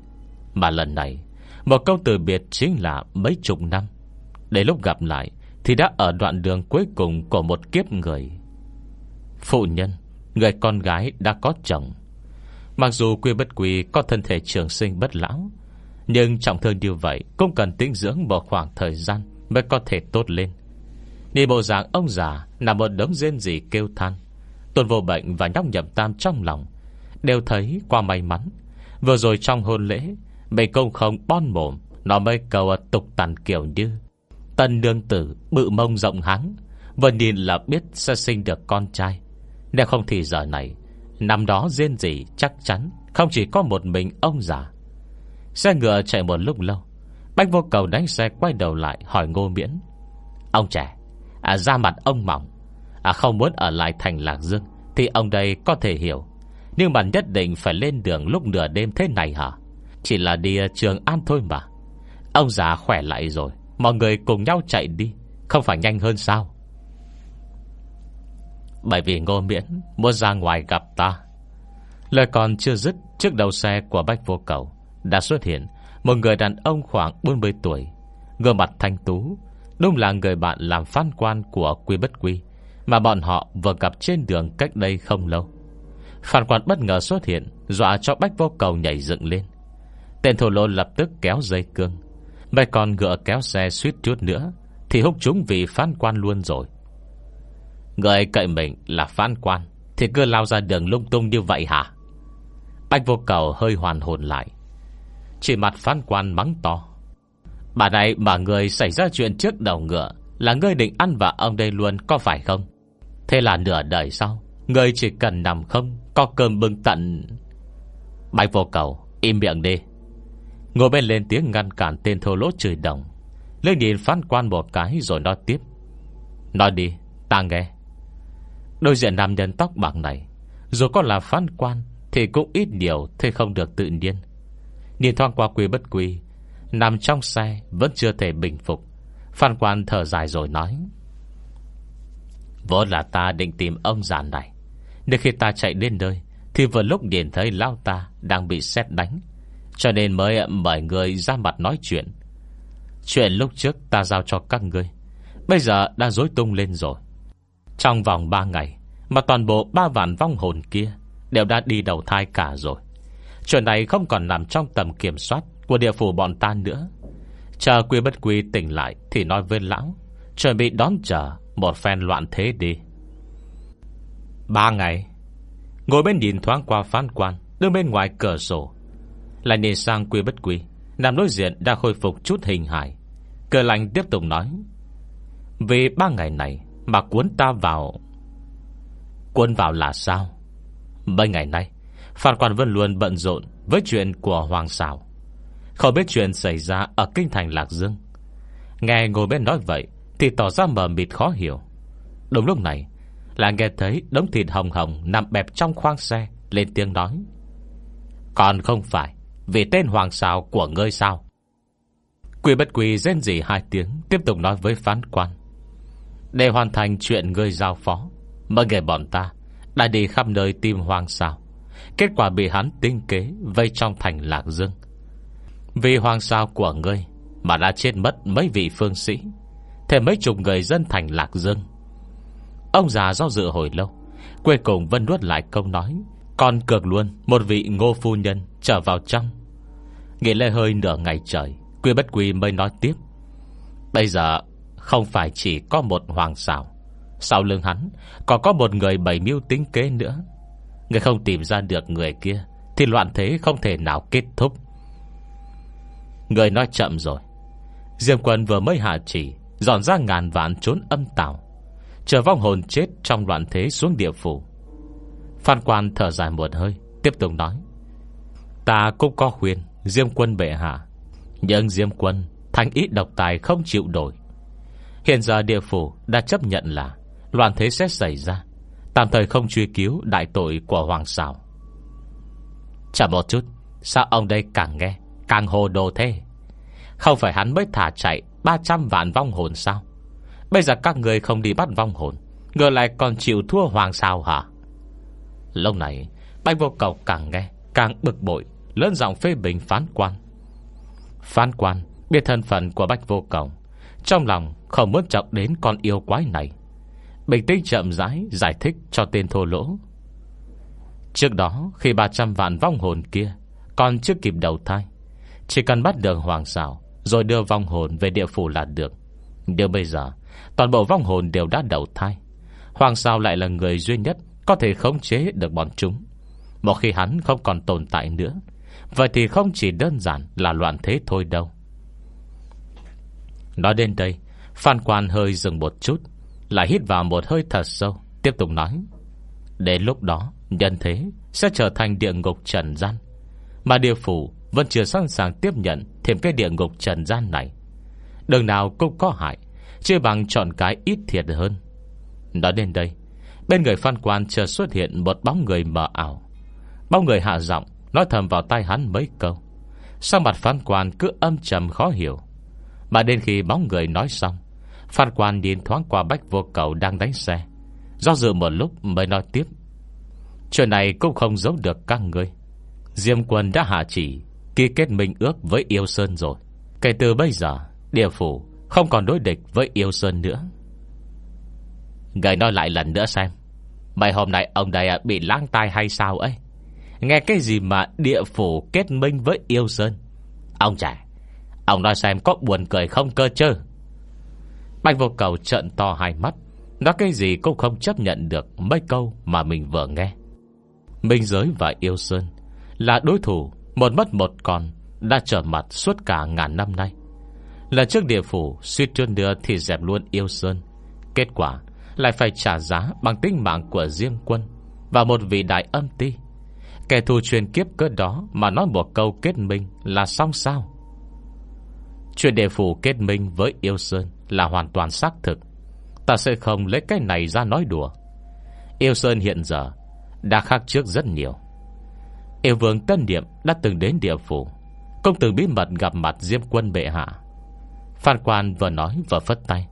Mà lần này, Một câu từ biệt chính là mấy chục năm. Để lúc gặp lại Thì đã ở đoạn đường cuối cùng Của một kiếp người. Phụ nhân, Người con gái đã có chồng. Mặc dù quy bất quy Có thân thể trường sinh bất lão, nhưng trọng thương như vậy Cũng cần tĩnh dưỡng một khoảng thời gian Mới có thể tốt lên. Nhìn bộ dạng ông già Nằm một đống rên gì kêu than. Tuần vô bệnh và nhóc nhậm tam trong lòng. Đều thấy qua may mắn. Vừa rồi trong hôn lễ Mình công không bon mồm, Nó mới cầu tục tàn kiểu như, Tân đương tử bự mông rộng hắng Vừa nhìn là biết sẽ sinh được con trai. Nếu không thì giờ này, Năm đó riêng gì chắc chắn Không chỉ có một mình ông già. Xe ngựa chạy một lúc lâu, Bách vô cầu đánh xe quay đầu lại Hỏi ngô miễn, Ông trẻ à, Ra mặt ông mỏng. À, Không muốn ở lại thành Lạc Dương Thì ông đây có thể hiểu. Nhưng mà nhất định phải lên đường lúc nửa đêm thế này hả? Chỉ là đi à, trường an thôi mà. Ông già khỏe lại rồi Mọi người cùng nhau chạy đi Không phải nhanh hơn sao? Bởi vì ngô miễn Muốn ra ngoài gặp ta. Lời còn chưa dứt Trước đầu xe của Bách Vô Cầu Đã xuất hiện Một người đàn ông khoảng 40 tuổi Gương mặt thanh tú Đúng là người bạn làm phán quan của Quy Bất Quy, Mà bọn họ vừa gặp trên đường cách đây không lâu. Phản quan bất ngờ xuất hiện, Dọa cho Bách Vô Cầu nhảy dựng lên. Tên thổ lô lập tức kéo dây cương. Mấy con ngựa kéo xe suýt chút nữa, Thì húc chúng vì phán quan luôn rồi. Người cậy mình là phán quan, Thì cứ lao ra đường lung tung như vậy hả? Bách vô cầu hơi hoàn hồn lại. Chỉ mặt phán quan mắng to. Bà này mà người xảy ra chuyện trước đầu ngựa Là ngươi định ăn và ông đây luôn, Có phải không? Thế là nửa đời sau Ngươi chỉ cần nằm không, Có cơm bưng tận. Bạch vô cầu, Im miệng đi. Ngồi bên lên tiếng ngăn cản tên thô lỗ chửi đồng. Lên nhìn phán quan một cái rồi nói tiếp. Nói đi, Ta nghe. Đôi diện nam nhân tóc bạc này, Dù có là phán quan Thì cũng ít điều Thế không được tự nhiên. Nhìn thoáng qua quy bất quy Nằm trong xe vẫn chưa thể bình phục. Phan quan thở dài rồi nói, Vốn là ta định tìm ông già này. Nhưng khi ta chạy đến nơi, Thì vừa lúc nhìn thấy lao ta Đang bị xét đánh. Cho nên mới mời người ra mặt nói chuyện. Chuyện lúc trước ta giao cho các ngươi, Bây giờ đã dối tung lên rồi. Trong vòng 3 ngày, Mà toàn bộ ba vạn vong hồn kia Đều đã đi đầu thai cả rồi. Chuyện này không còn nằm trong tầm kiểm soát. Của địa phủ bọn ta nữa. Chờ quy bất quy tỉnh lại Thì nói với lão, Chuẩn bị đón chờ một phen loạn thế đi. Ba ngày, Ngồi bên nhìn thoáng qua phán quan, Đứng bên ngoài cửa sổ. Lại nhìn sang quy bất quy Nằm đối diện đã khôi phục chút hình hài. Cờ lành tiếp tục nói, Vì ba ngày này Mà cuốn ta vào, Cuốn vào là sao? Mấy ngày nay Phan Quan Vân luôn bận rộn Với chuyện của Hoàng Sảo không biết chuyện xảy ra ở Kinh Thành Lạc Dương. Nghe ngồi bên nói vậy, Thì tỏ ra mờ mịt khó hiểu. Đúng lúc này, Là nghe thấy đống thịt hồng hồng Nằm bẹp trong khoang xe, Lên tiếng nói. Còn không phải, Vì tên Hoàng xào của ngươi sao? Quỷ bất quỷ rên rỉ hai tiếng, Tiếp tục nói với phán quan. Để hoàn thành chuyện ngươi giao phó Mọi người bọn ta Đã đi khắp nơi tìm Hoàng xào. Kết quả bị hắn tinh kế Vây trong thành Lạc Dương. Vì hoàng sao của ngươi Mà đã chết mất mấy vị phương sĩ Thêm mấy chục người dân thành Lạc Dương. Ông già do dự hồi lâu, Cuối cùng vân nuốt lại câu nói Còn cược luôn một vị ngô phu nhân Trở vào trong. Nghỉ lê hơi nửa ngày trời, Quy bất quy mới nói tiếp, Bây giờ không phải chỉ có một hoàng xảo, Sau lưng hắn Còn có một người bày mưu tính kế nữa. Người không tìm ra được người kia Thì loạn thế không thể nào kết thúc. Người nói chậm rồi. Diêm quân vừa mới hạ chỉ, Dọn ra ngàn vạn trốn âm tào Chờ vong hồn chết trong loạn thế xuống địa phủ. Phan quan thở dài một hơi, Tiếp tục nói. Ta cũng có khuyên, Diêm quân bệ hạ. Nhưng Diêm quân, Thành ít độc tài không chịu đổi. Hiện giờ địa phủ đã chấp nhận là Loạn thế sẽ xảy ra. Tạm thời không truy cứu đại tội của Hoàng Sảo. Chả một chút, Sao ông đây càng nghe? Càng hồ đồ thế. Không phải hắn mới thả chạy 300 vạn vong hồn sao? Bây giờ các người không đi bắt vong hồn, Ngờ lại còn chịu thua Hoàng Sao hả? Lâu này Bạch vô cầu càng nghe, Càng bực bội, Lớn giọng phê bình phán quan. Phán quan Biết thân phận của Bạch vô cầu, Trong lòng không muốn trọng đến con yêu quái này. Bình tĩnh chậm rãi Giải thích cho tên thô lỗ. Trước đó, khi 300 vạn vong hồn kia Còn chưa kịp đầu thai chỉ cần bắt được hoàng xảo Rồi đưa vong hồn về địa phủ là được. Nhưng bây giờ, Toàn bộ vong hồn đều đã đầu thai, Hoàng sao lại là người duy nhất Có thể khống chế được bọn chúng. Một khi hắn không còn tồn tại nữa, Vậy thì không chỉ đơn giản là loạn thế thôi đâu. Nói đến đây, Phan quan hơi dừng một chút, lại hít vào một hơi thật sâu, Tiếp tục nói, Đến lúc đó, nhân thế Sẽ trở thành địa ngục trần gian, Mà địa phủ vẫn chưa sẵn sàng tiếp nhận Thêm cái địa ngục trần gian này. Đường nào cũng có hại Chưa bằng chọn cái ít thiệt hơn. Nói đến đây, Bên người phan quan chờ xuất hiện Một bóng người mờ ảo. Bóng người hạ giọng, Nói thầm vào tai hắn mấy câu. Sau mặt phan quan cứ âm trầm khó hiểu. Mà đến khi bóng người nói xong, Phan quan nhìn thoáng qua bách vô cầu đang đánh xe. Do dự một lúc mới nói tiếp. Chuyện này cũng không giấu được các người Diêm quân đã hạ chỉ Ký kết minh ước với Yêu Sơn rồi. Kể từ bây giờ, Địa phủ không còn đối địch với Yêu Sơn nữa. Người nói lại lần nữa xem Mày hôm nay ông đây bị lãng tai hay sao ấy? Nghe cái gì mà địa phủ kết minh với Yêu Sơn? Ông trẻ Ông nói xem có buồn cười không cơ chứ? Bạch vô cầu trận to hai mắt, Nói cái gì cũng không chấp nhận được Mấy câu mà mình vừa nghe. Minh Giới và Yêu Sơn Là đối thủ một mất một con Đã trở mặt suốt cả ngàn năm nay. Lần trước địa phủ suy trơn đưa thì dẹp luôn Yêu Sơn. Kết quả lại phải trả giá bằng tính mạng của riêng quân Và một vị đại âm ti. Kẻ thù truyền kiếp cơ đó Mà nói một câu kết minh là xong sao? Chuyện địa phủ kết minh với Yêu Sơn Là hoàn toàn xác thực. Ta sẽ không lấy cái này ra nói đùa. Yêu Sơn hiện giờ Đã khác trước rất nhiều. Yêu vương Tân niệm đã từng đến địa phủ. Công tử bí mật gặp mặt Diêm quân bệ hạ. Phan quan vừa nói vừa phất tay.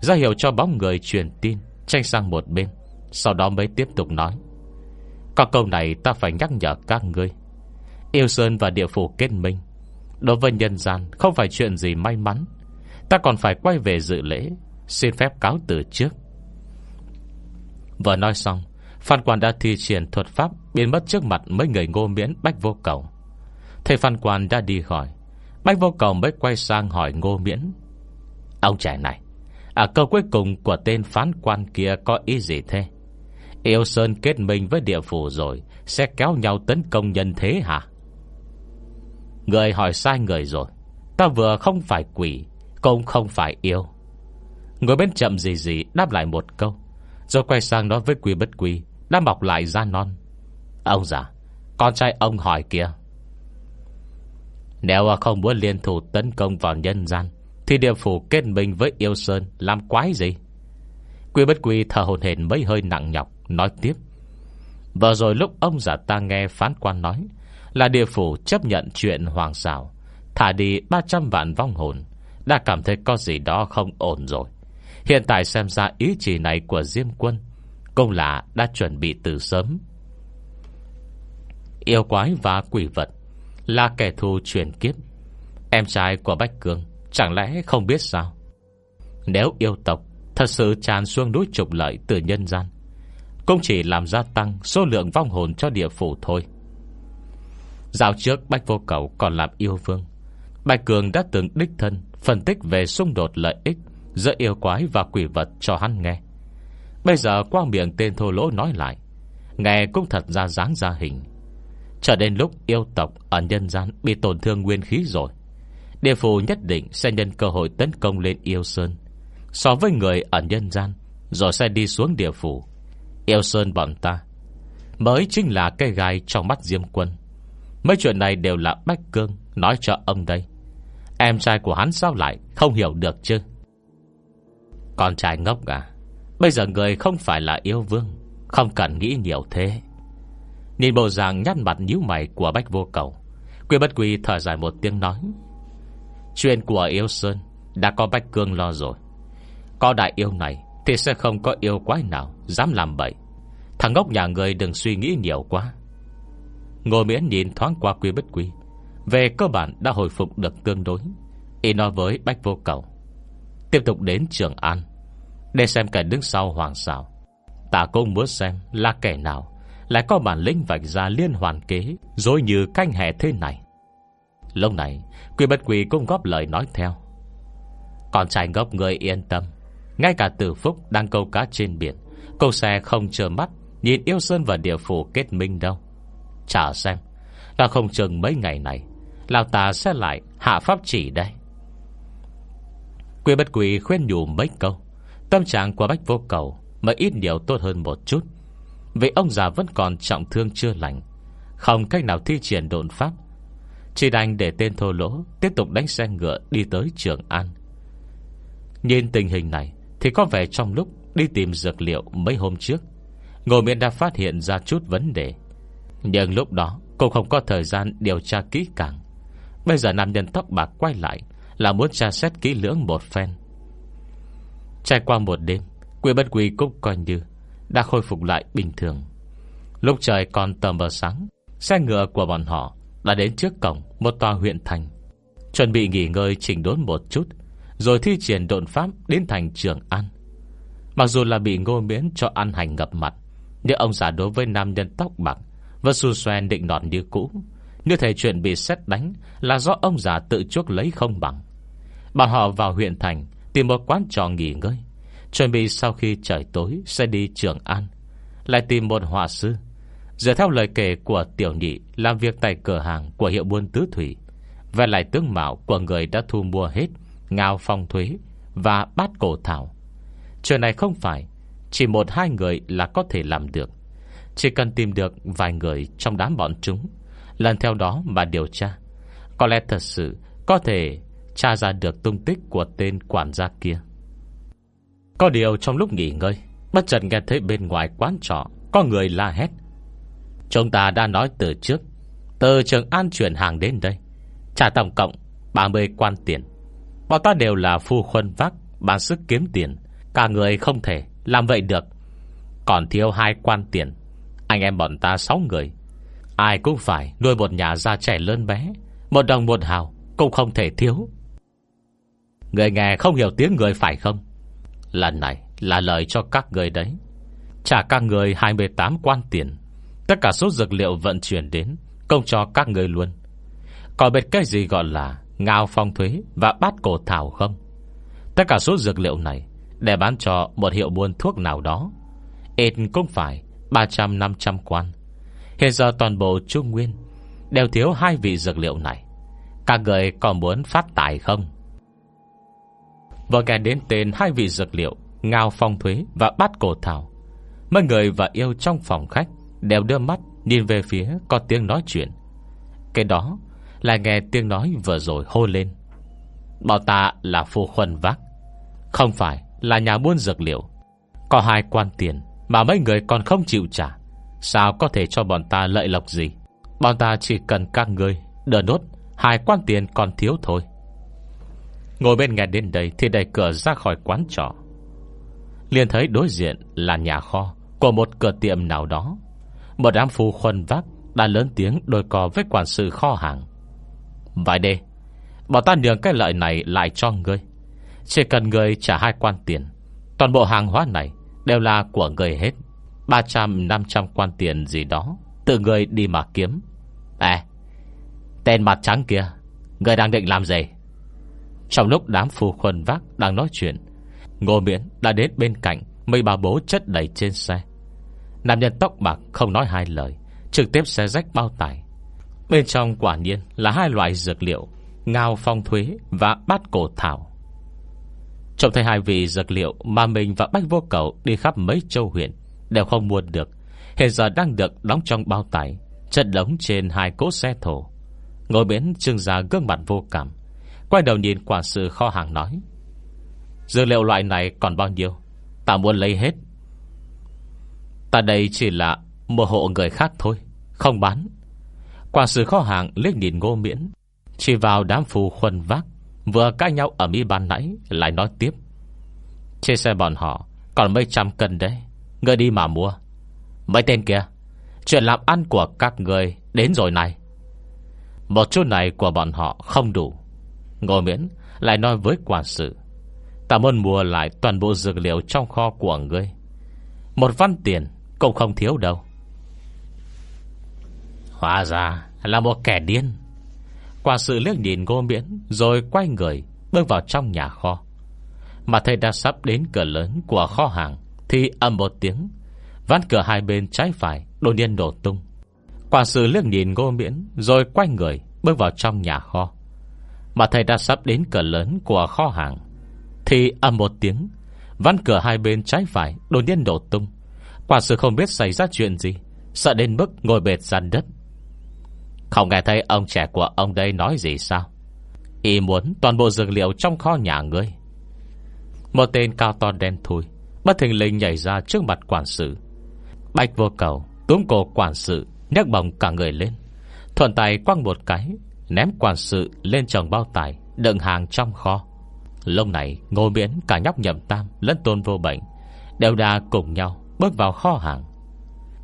Ra hiệu cho bóng người truyền tin, Tranh sang một bên, Sau đó mới tiếp tục nói. Có câu này ta phải nhắc nhở các ngươi. Yêu Sơn và địa phủ kết minh. Đối với nhân gian, Không phải chuyện gì may mắn. Ta còn phải quay về dự lễ, Xin phép cáo từ trước. Vừa nói xong Phan quan đã thi triển thuật pháp Biến mất trước mặt mấy người ngô miễn bách vô cầu. Thầy Phan quan đã đi khỏi. Bách vô cầu mới quay sang hỏi ngô miễn. Ông trẻ này À câu cuối cùng của tên phán quan kia có ý gì thế? Yêu Sơn kết minh với địa phủ rồi, Sẽ kéo nhau tấn công nhân thế hả? Người hỏi sai người rồi. Ta vừa không phải quỷ, Cũng không phải yêu. Người bên chậm gì gì đáp lại một câu, Rồi quay sang nói với quỷ bất quỷ đã mọc lại da non. Ông già, Con trai ông hỏi kìa. Nếu không muốn liên thủ tấn công vào nhân gian, thì địa phủ kết minh với yêu sơn Làm quái gì? Quy bất quy thở hồn hển mấy hơi nặng nhọc, Nói tiếp. Vừa rồi lúc ông giả ta nghe phán quan nói Là địa phủ chấp nhận chuyện hoàng xảo, Thả đi 300 vạn vong hồn, Đã cảm thấy có gì đó không ổn rồi. Hiện tại xem ra ý chỉ này của Diêm quân cũng là đã chuẩn bị từ sớm. Yêu quái và quỷ vật, Là kẻ thù truyền kiếp. Em trai của Bách Cương Chẳng lẽ không biết sao? Nếu yêu tộc Thật sự tràn xuống núi trục lợi từ nhân gian, Cũng chỉ làm gia tăng Số lượng vong hồn cho địa phủ thôi. Dạo trước Bách Vô Cầu còn làm yêu vương, Bạch Cường đã từng đích thân Phân tích về xung đột lợi ích Giữa yêu quái và quỷ vật cho hắn nghe. Bây giờ qua miệng tên thô lỗ nói lại, Nghe cũng thật ra dáng ra hình. Trở đến lúc yêu tộc Ở nhân gian bị tổn thương nguyên khí rồi, Địa phủ nhất định sẽ nhân cơ hội tấn công lên Yêu Sơn. So với người ở nhân gian, Rồi sẽ đi xuống địa phủ. Yêu Sơn bọn ta, Mới chính là cây gai trong mắt Diêm Quân. Mấy chuyện này đều là Bách Cương Nói cho ông đây. Em trai của hắn sao lại không hiểu được chứ? Con trai ngốc à? Bây giờ người không phải là yêu vương, Không cần nghĩ nhiều thế. Nhìn bộ dạng nhăn mặt nhíu mày của Bách Vô Cầu, Quy bất quy thở dài một tiếng nói, Chuyện của yêu Sơn Đã có Bách Cương lo rồi. Có đại yêu này Thì sẽ không có yêu quái nào Dám làm bậy. Thằng ngốc nhà người đừng suy nghĩ nhiều quá. Ngồi miễn nhìn thoáng qua quy bất quy, Về cơ bản đã hồi phục được tương đối, Y nói với Bách Vô Cầu, Tiếp tục đến Trường An để xem kẻ đứng sau hoàng xảo Ta cũng muốn xem là kẻ nào Lại có bản lĩnh vạch ra liên hoàn kế Rồi như canh hẻ thế này. Lúc này, Quy bất quỷ cũng góp lời nói theo. Còn trai ngốc người yên tâm. Ngay cả tử phúc đang câu cá trên biển câu xe không chờ mắt, Nhìn yêu sơn và địa phủ kết minh đâu. Chả xem, Là không chừng mấy ngày này Lào ta sẽ lại hạ pháp chỉ đây. Quy bất quỷ khuyên nhủ mấy câu. Tâm trạng của Bách Vô Cầu Mà ít nhiều tốt hơn một chút. Vì ông già vẫn còn trọng thương chưa lành, Không cách nào thi triển độn pháp. Chỉ đành để tên thô lỗ Tiếp tục đánh xe ngựa đi tới Trường An. Nhìn tình hình này Thì có vẻ trong lúc đi tìm dược liệu Mấy hôm trước Ngồi miệng đã phát hiện ra chút vấn đề. Nhưng lúc đó, Cô không có thời gian điều tra kỹ càng. Bây giờ nam nhân tóc bạc quay lại Là muốn tra xét kỹ lưỡng một phen. Trải qua một đêm Quỷ bất quỷ cũng coi như Đã khôi phục lại bình thường. Lúc trời còn tờ mờ sáng, Xe ngựa của bọn họ Đã đến trước cổng một tòa huyện thành. Chuẩn bị nghỉ ngơi chỉnh đốn một chút, Rồi thi triển độn pháp đến thành Trường An. Mặc dù là bị ngô miễn cho ăn hành ngập mặt, Nhưng ông giả đối với nam nhân tóc bạc và xu xoen định nọt như cũ. Như thể chuyện bị xét đánh Là do ông già tự chuốc lấy không bằng. Bọn họ vào huyện thành Tìm một quán trò nghỉ ngơi. Chuẩn bị sau khi trời tối Sẽ đi Trường An. Lại tìm một họa sư. Dựa theo lời kể của tiểu nhị, Làm việc tại cửa hàng của hiệu buôn tứ thủy. Và lại tướng mạo của người đã thu mua hết, Ngao phong thuế Và bát cổ thảo. Chuyện này không phải Chỉ một hai người là có thể làm được. Chỉ cần tìm được vài người Trong đám bọn chúng. Lần theo đó mà điều tra. Có lẽ thật sự có thể Tra ra được tung tích của tên quản gia kia. Có điều trong lúc nghỉ ngơi, Bất chợt nghe thấy bên ngoài quán trọ Có người la hét. Chúng ta đã nói từ trước, Từ trường an chuyển hàng đến đây, Trả tổng cộng 30 quan tiền. Bọn ta đều là phu khuân vác, Bán sức kiếm tiền, Cả người không thể làm vậy được. Còn thiếu hai quan tiền, Anh em bọn ta sáu người. Ai cũng phải nuôi một nhà da trẻ lớn bé, Một đồng một hào, Cũng không thể thiếu. Người nghe không hiểu tiếng người phải không? Lần này là lời cho các người đấy. Trả các người 28 quan tiền. Tất cả số dược liệu vận chuyển đến, Công cho các người luôn. Còn biết cái gì gọi là Ngao phong thuế và bát cổ thảo không? Tất cả số dược liệu này Để bán cho một hiệu buôn thuốc nào đó. Ít cũng phải 300-500 quan. Hiện giờ toàn bộ Trung Nguyên Đều thiếu hai vị dược liệu này. Các người còn muốn phát tài không? Vừa nghe đến tên hai vị dược liệu, Ngao phong thuế và bát cổ thảo, Mấy người và yêu trong phòng khách Đều đưa mắt nhìn về phía Có tiếng nói chuyện. Cái đó là nghe tiếng nói vừa rồi hô lên. Bảo ta là phu khuân vác, Không phải là nhà buôn dược liệu. Có hai quan tiền Mà mấy người còn không chịu trả, Sao có thể cho bọn ta lợi lộc gì? Bọn ta chỉ cần các người Đỡ nốt, hai quan tiền còn thiếu thôi. Ngồi bên nghe đến đây Thì đẩy cửa ra khỏi quán trọ. Liền thấy đối diện là nhà kho Của một cửa tiệm nào đó. Một đám phu khuân vác Đã lớn tiếng đôi cò với quản sự kho hàng. Vậy đi bảo ta nhường cái lợi này lại cho ngươi. Chỉ cần ngươi trả hai quan tiền, Toàn bộ hàng hóa này Đều là của ngươi hết. 300-500 quan tiền gì đó Tự ngươi đi mà kiếm. À Tên mặt trắng kia, Ngươi đang định làm gì? Trong lúc đám phu khuân vác đang nói chuyện, Ngô Miễn đã đến bên cạnh Mấy bà bố chất đầy trên xe. Nam nhân tóc bạc không nói hai lời, Trực tiếp xe rách bao tải. Bên trong quả nhiên là hai loại dược liệu, Ngao phong thuế và bát cổ thảo. Trông thấy hai vị dược liệu Mà mình và Bách Vô Cầu Đi khắp mấy châu huyện Đều không mua được, Hiện giờ đang được đóng trong bao tải, Chất đóng trên hai cỗ xe thổ. Ngồi biến trưng ra gương mặt vô cảm. Quay đầu nhìn quản sự kho hàng nói Dược liệu loại này còn bao nhiêu? Ta muốn lấy hết. Ta đây chỉ là mua hộ người khác thôi, Không bán. Quản sự kho hàng liếc nhìn ngô miễn, Chỉ vào đám phù khuân vác, Vừa cãi nhau ở Mỹ ban nãy, Lại nói tiếp, Trên xe bọn họ còn mấy trăm cân đấy Người đi mà mua. Mấy tên kia, Chuyện làm ăn của các người đến rồi này. Một chút này của bọn họ không đủ Ngô miễn lại nói với quản sự Ta muốn mua lại toàn bộ dược liệu trong kho của ngươi. Một văn tiền Cũng không thiếu đâu. Hóa ra là một kẻ điên. Quản sự liếc nhìn ngô miễn Rồi quay người Bước vào trong nhà kho. Mà thầy đã sắp đến cửa lớn của kho hàng Thì âm một tiếng, Ván cửa hai bên trái phải Đột nhiên nổ tung. Quản sự liếc nhìn ngô miễn Rồi quay người bước vào trong nhà kho. Mà thầy đã sắp đến cửa lớn của kho hàng. Thì âm một tiếng văn cửa hai bên trái phải Đột nhiên đổ tung. Quả sự không biết xảy ra chuyện gì, Sợ đến mức ngồi bệt sàn đất. Không nghe thấy ông trẻ của ông đây nói gì sao? Ý muốn toàn bộ dược liệu trong kho nhà ngươi. Một tên cao to đen thui, Bất thình lình nhảy ra trước mặt quản sự. Bạch vô cầu, Túm cổ quản sự, nhấc bồng cả người lên, Thuận tay quăng một cái Ném quản sự lên chồng bao tải, Đựng hàng trong kho. Lúc này, ngô miễn, cả nhóc nhậm tam Lẫn tôn vô bệnh Đều đà cùng nhau bước vào kho hàng.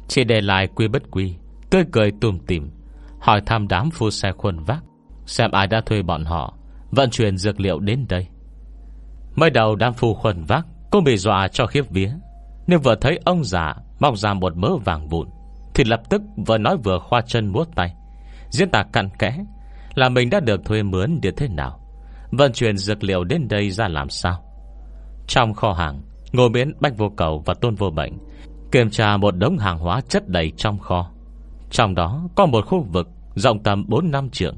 Chỉ để lại quy bất quy, Tươi cười tùm tìm, Hỏi thăm đám phu xe khuôn vác, Xem ai đã thuê bọn họ, Vận chuyển dược liệu đến đây. Mới đầu đám phu khuẩn vác Cũng bị dọa cho khiếp vía, Nhưng vừa thấy ông già Mọc ra một mớ vàng vụn Thì lập tức vừa nói vừa khoa chân múa tay, Diễn tả cặn kẽ là mình đã được thuê mướn như thế nào? Vận chuyển dược liệu đến đây ra làm sao? Trong kho hàng Ngô miễn Bách Vô Cầu và Tôn Vô Bệnh, Kiểm tra một đống hàng hóa chất đầy trong kho. Trong đó có một khu vực Rộng tầm 4 năm trượng,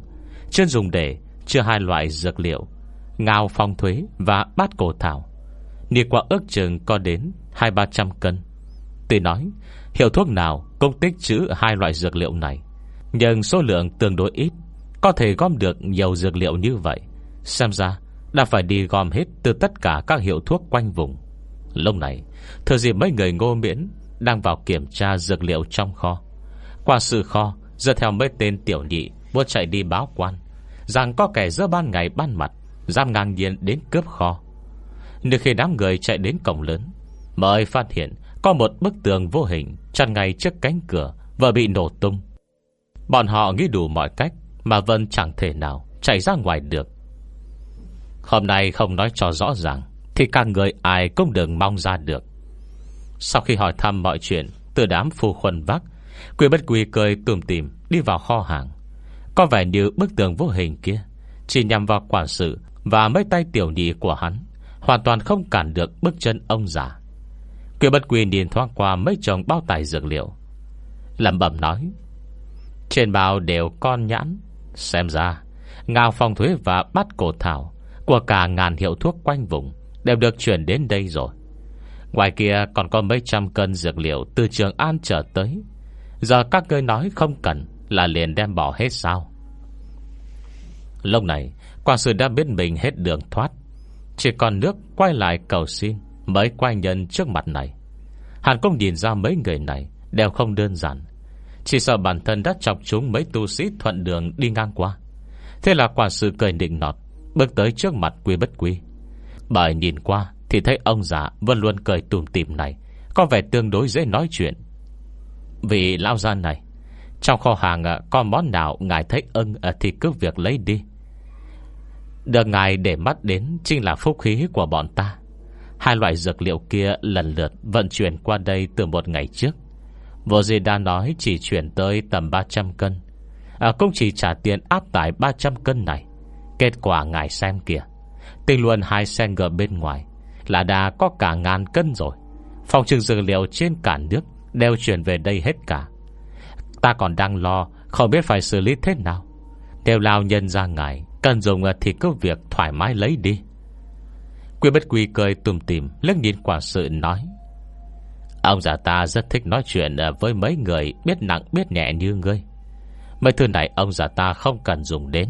Chuyên dùng để chứa hai loại dược liệu, Ngao phong thuế và bát cổ thảo. Đi qua ước chừng có đến hai ba trăm cân. Tuy nói, Hiệu thuốc nào công tích trữ hai loại dược liệu này, Nhưng số lượng tương đối ít. Có thể gom được nhiều dược liệu như vậy. Xem ra, Đã phải đi gom hết từ tất cả các hiệu thuốc quanh vùng. Lúc này Thời dịp mấy người ngô miễn Đang vào kiểm tra dược liệu trong kho. Qua sự kho Giờ theo mấy tên tiểu nhị Muốn chạy đi báo quan. Rằng có kẻ giữa ban ngày ban mặt Giam ngang nhiên đến cướp kho. Nhưng khi đám người chạy đến cổng lớn, Mới phát hiện Có một bức tường vô hình Chặn ngay trước cánh cửa Và bị nổ tung. Bọn họ nghĩ đủ mọi cách mà vân chẳng thể nào chạy ra ngoài được. Hôm nay không nói cho rõ ràng, Thì cả người ai cũng đừng mong ra được. Sau khi hỏi thăm mọi chuyện, Từ đám phu khuân vác Quỷ bất quỷ cười tùm tìm Đi vào kho hàng. Có vẻ như bức tường vô hình kia Chỉ nhằm vào quản sự Và mấy tay tiểu nhị của hắn, Hoàn toàn không cản được bước chân ông già. Quỷ bất quỷ nhìn thoáng qua Mấy chồng bao tài dược liệu. Lầm bẩm nói, Trên bao đều con nhãn Xem ra, Ngao phong thuế và bắt cổ thảo Của cả ngàn hiệu thuốc quanh vùng Đều được chuyển đến đây rồi. Ngoài kia còn có mấy trăm cân dược liệu Từ trường An trở tới. Giờ các ngươi nói không cần Là liền đem bỏ hết sao? Lúc này quan sư đã biết mình hết đường thoát. Chỉ còn nước quay lại cầu xin Mới quay nhân trước mặt này. Hàn cũng nhìn ra mấy người này Đều không đơn giản. Chỉ sợ bản thân đã chọc chúng mấy tu sĩ thuận đường đi ngang qua. Thế là quản sự cười định nọt, Bước tới trước mặt quy bất quy. Bởi nhìn qua Thì thấy ông già vẫn luôn cười tùm tìm này, Có vẻ tương đối dễ nói chuyện. Vì lão gia này, Trong kho hàng à, có món nào Ngài thấy ưng à, thì cứ việc lấy đi. Được ngài để mắt đến Chính là phúc khí của bọn ta. Hai loại dược liệu kia lần lượt Vận chuyển qua đây từ một ngày trước. Vô gì đã nói chỉ chuyển tới tầm 300 cân. À, Cũng chỉ trả tiền áp tải 300 cân này Kết quả ngài xem kìa. Tình luận hai xe ngựa bên ngoài Là đã có cả ngàn cân rồi. Phòng trừng dược liệu trên cả nước Đều chuyển về đây hết cả. Ta còn đang lo Không biết phải xử lý thế nào. Đều lao nhân ra ngài Cần dùng thì cứ việc thoải mái lấy đi. Quy bất quy cười tùm tìm Lức nhìn quả sự nói. Ông già ta rất thích nói chuyện à, Với mấy người biết nặng biết nhẹ như ngươi. Mấy thứ này ông già ta không cần dùng đến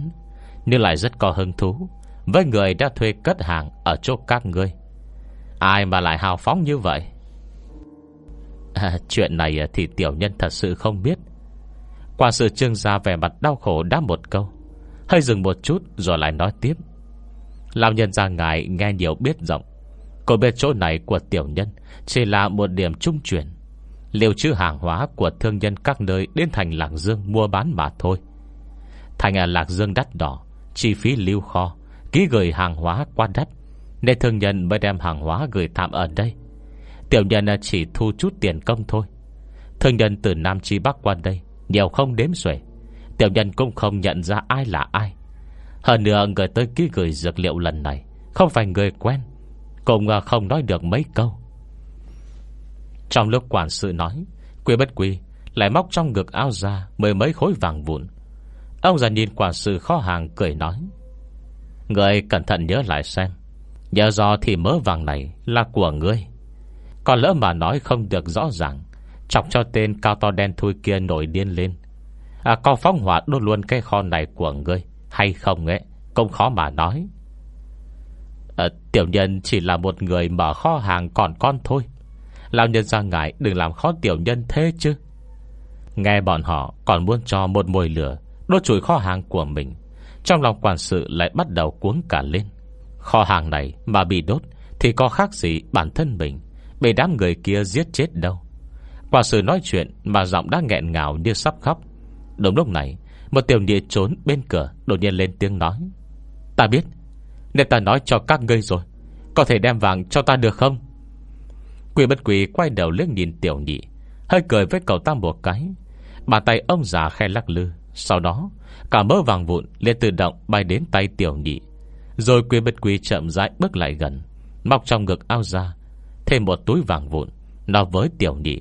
Nhưng lại rất có hứng thú Với người đã thuê cất hàng Ở chỗ các ngươi. Ai mà lại hào phóng như vậy? À, Chuyện này à, thì tiểu nhân thật sự không biết. Qua sự trương ra vẻ mặt đau khổ đáp một câu. Hơi dừng một chút rồi lại nói tiếp. Lão nhân ra ngài nghe nhiều biết rộng Cô biết chỗ này của tiểu nhân Chỉ là một điểm trung chuyển. Liều chữ hàng hóa của thương nhân các nơi Đến thành Lạc Dương mua bán mà thôi. Thành Lạc Dương đắt đỏ, Chi phí lưu kho, Ký gửi hàng hóa qua đất Nên thương nhân mới đem hàng hóa gửi tạm ở đây. Tiểu nhân à, chỉ thu chút tiền công thôi. Thương nhân từ Nam Chi Bắc qua đây, Nhiều không đếm xuể. Tiểu nhân cũng không nhận ra ai là ai. Hơn nữa người tới ký gửi dược liệu lần này Không phải người quen. Cũng không nói được mấy câu. Trong lúc quản sự nói Quy bất quy Lại móc trong ngực áo ra Mười mấy khối vàng vụn. Ông già nhìn quản sự kho hàng cười nói Người cẩn thận nhớ lại xem Nhớ do thì mớ vàng này Là của ngươi. Còn lỡ mà nói không được rõ ràng Chọc cho tên cao to đen thui kia nổi điên lên. À, Có phóng hỏa đốt luôn cái kho này của ngươi Hay không ấy Cũng khó mà nói à, Tiểu nhân chỉ là một người mở kho hàng còn con thôi. Lão nhân ra ngại Đừng làm khó tiểu nhân thế chứ. Nghe bọn họ còn muốn cho một mồi lửa Đốt chùi kho hàng của mình. Trong lòng quản sự lại bắt đầu cuống cả lên. Kho hàng này mà bị đốt Thì có khác gì bản thân mình Bị đám người kia giết chết đâu. Quản sự nói chuyện Mà giọng đã nghẹn ngào như sắp khóc. Đúng lúc này Một tiểu địa trốn bên cửa Đột nhiên lên tiếng nói. Ta biết nên ta nói cho các ngươi rồi. Có thể đem vàng cho ta được không? Quỷ bất quỷ quay đầu liếc nhìn tiểu nhị, Hơi cười với cậu ta một cái. Bàn tay ông già khe lắc lư. Sau đó, Cả mớ vàng vụn liền tự động bay đến tay tiểu nhị. Rồi quỷ bất quỷ chậm rãi bước lại gần Mọc trong ngực ao ra, Thêm một túi vàng vụn Nó với tiểu nhị,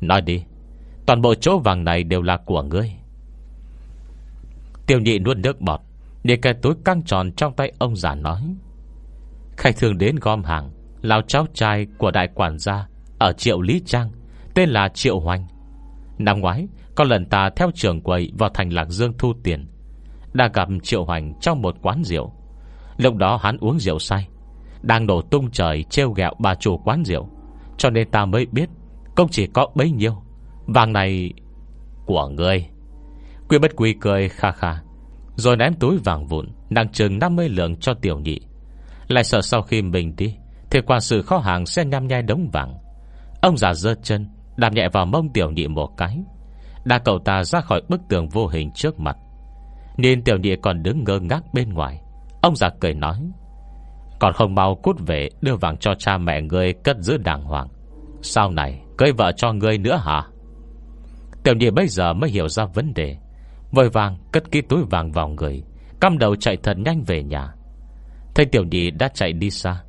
Nói đi, Toàn bộ chỗ vàng này đều là của ngươi. Tiểu nhị nuốt nước bọt Nhìn cái túi căng tròn trong tay ông già nói. Khai thường đến gom hàng lào cháu trai của đại quản gia Ở Triệu Lý Trang, Tên là Triệu Hoành. Năm ngoái, Có lần ta theo trường quầy vào thành Lạc Dương thu tiền. Đã gặp Triệu Hoành trong một quán rượu. Lúc đó hắn uống rượu say. Đang đổ tung trời treo gẹo bà chủ quán rượu. Cho nên ta mới biết Không chỉ có bấy nhiêu. Vàng này Của ngươi Quy bất quy cười kha kha. Rồi ném túi vàng vụn Nặng chừng 50 lượng cho tiểu nhị. Lại sợ sau khi mình đi, Thì quan sự kho hàng sẽ nhăm nhai đống vàng. Ông già dơ chân, Đạp nhẹ vào mông tiểu nhị một cái. Đã cậu ta ra khỏi bức tường vô hình trước mặt. Nên tiểu nhị còn đứng ngơ ngác bên ngoài, Ông già cười nói, Còn không mau cút về, Đưa vàng cho cha mẹ ngươi cất giữ đàng hoàng. Sau này, cưới vợ cho ngươi nữa hả? Tiểu nhị bây giờ mới hiểu ra vấn đề. Vội vàng cất ký túi vàng vào người Căm đầu chạy thật nhanh về nhà. Thấy tiểu nhị đã chạy đi xa,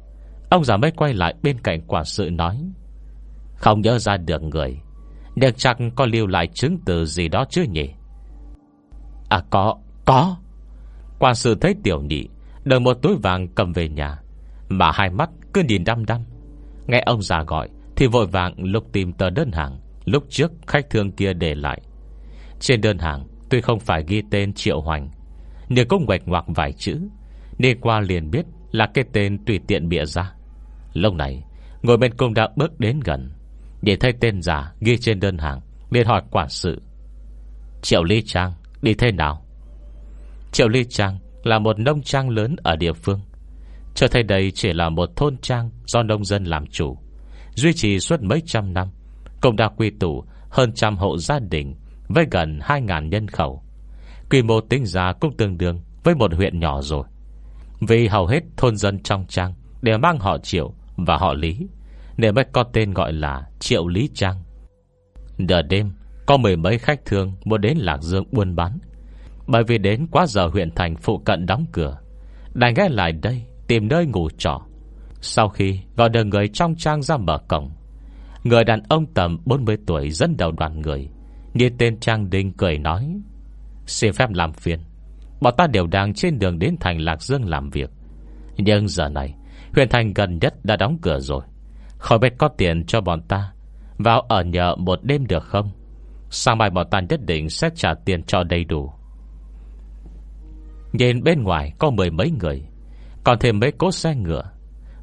Ông già mới quay lại bên cạnh quả sự nói, Không nhớ ra được người Nhưng chắc có lưu lại chứng từ gì đó chứ nhỉ? À có Có. Quả sự thấy tiểu nhị Đợi một túi vàng cầm về nhà, Mà hai mắt cứ nhìn đăm đăm. Nghe ông già gọi Thì vội vàng lúc tìm tờ đơn hàng Lúc trước khách thương kia để lại. Trên đơn hàng Tuy không phải ghi tên Triệu Hoành, Nhưng cũng ngoạch ngoạc vài chữ. Nên qua liền biết là cái tên tùy tiện bịa ra. Lúc này, Ngồi bên công đã bước đến gần, Để thấy tên giả ghi trên đơn hàng, liền hỏi quản sự. Triệu Ly Trang, đi thế nào? Triệu Ly Trang là một nông trang lớn ở địa phương. Cho thấy đây chỉ là một thôn trang Do nông dân làm chủ. Duy trì suốt mấy trăm năm, Cũng đã quy tụ hơn trăm hộ gia đình với gần 2.000 nhân khẩu. Quy mô tính ra cũng tương đương Với một huyện nhỏ rồi. Vì hầu hết thôn dân trong trang Đều mang họ Triệu và họ Lý, Nên mới có tên gọi là Triệu Lý Trang. Đợt đêm, Có mười mấy khách thương muốn đến Lạc Dương buôn bán. Bởi vì đến quá giờ huyện thành phụ cận đóng cửa, Đành ghé lại đây Tìm nơi ngủ trọ. Sau khi gọi được người trong trang ra mở cổng, Người đàn ông tầm 40 tuổi dẫn đầu đoàn người như tên Trang Đinh cười nói, Xin phép làm phiền. Bọn ta đều đang trên đường đến thành Lạc Dương làm việc. Nhưng giờ này huyền thành gần nhất đã đóng cửa rồi. Khỏi biết có tiền cho bọn ta Vào ở nhờ một đêm được không? Sáng mai bọn ta nhất định sẽ trả tiền cho đầy đủ. Nhìn bên ngoài có mười mấy người, Còn thêm mấy cốt xe ngựa.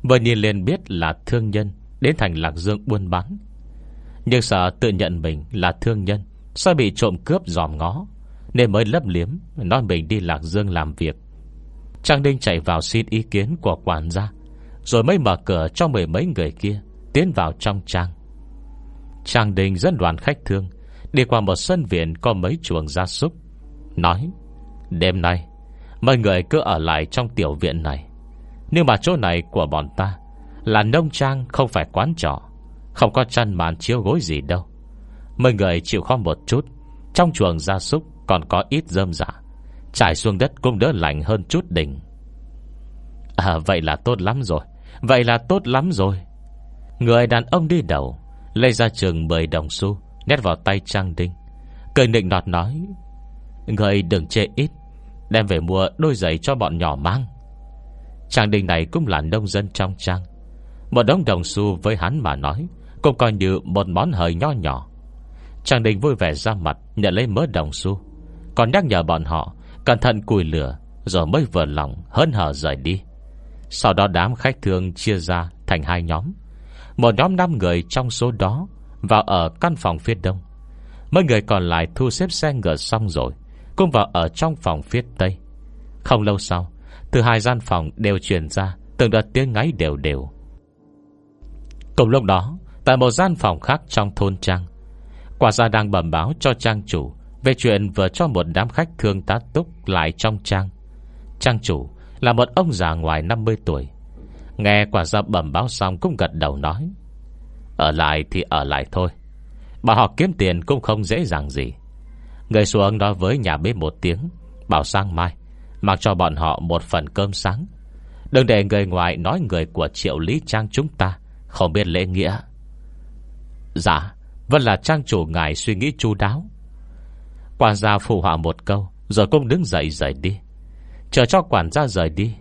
Vừa nhìn lên biết là thương nhân Đến thành Lạc Dương buôn bán. Nhưng sợ tự nhận mình là thương nhân sẽ bị trộm cướp dòm ngó, Nên mới lấp liếm, Nói mình đi Lạc Dương làm việc. Trang Đinh chạy vào xin ý kiến của quản gia, Rồi mới mở cửa cho mười mấy người kia, Tiến vào trong trang. Trang Đinh dẫn đoàn khách thương, Đi qua một sân viện có mấy chuồng gia súc, Nói, Đêm nay, Mọi người cứ ở lại trong tiểu viện này. Nhưng mà chỗ này của bọn ta Là nông trang, không phải quán trọ, Không có chăn màn chiếu gối gì đâu. Mọi người chịu khó một chút. Trong chuồng gia súc còn có ít rơm dạ. Trải xuống đất cũng đỡ lạnh hơn chút đỉnh. À vậy là tốt lắm rồi. Vậy là tốt lắm rồi. Người đàn ông đi đầu, Lấy ra trường 10 đồng xu nét vào tay Trang Đinh. Cười nịnh nọt nói, Người đừng chê ít, Đem về mua đôi giày cho bọn nhỏ mang. Trang Đinh này cũng là nông dân trong trang. Một đống đồng xu với hắn mà nói, Cũng coi như một món hời nho nhỏ. Trang đình vui vẻ ra mặt, Nhận lấy mớ đồng xu. Còn nhắc nhở bọn họ, Cẩn thận cùi lửa, Rồi mới vừa lòng, hớn hở rời đi. Sau đó đám khách thương chia ra Thành hai nhóm. Một nhóm năm người trong số đó Vào ở căn phòng phía đông. Mấy người còn lại thu xếp xe ngựa xong rồi, Cũng vào ở trong phòng phía tây. Không lâu sau, Từ hai gian phòng đều truyền ra, Từng đợt tiếng ngáy đều đều. Cùng lúc đó, Tại một gian phòng khác trong thôn trang Quả ra đang bẩm báo cho trang chủ Về chuyện vừa cho một đám khách thương tá túc lại trong trang. Trang chủ là một ông già ngoài 50 tuổi. Nghe quả ra bẩm báo xong cũng gật đầu nói, Ở lại thì ở lại thôi. Bà họ kiếm tiền cũng không dễ dàng gì. Người xuống nói với nhà bếp một tiếng, Bảo sang mai, Mặc cho bọn họ một phần cơm sáng. Đừng để người ngoài nói người của triệu lý trang chúng ta, Không biết lễ nghĩa. Dạ. Vẫn là trang chủ ngài suy nghĩ chu đáo. Quản gia phù họa một câu, Rồi cũng đứng dậy rời đi. Chờ cho quản gia rời đi,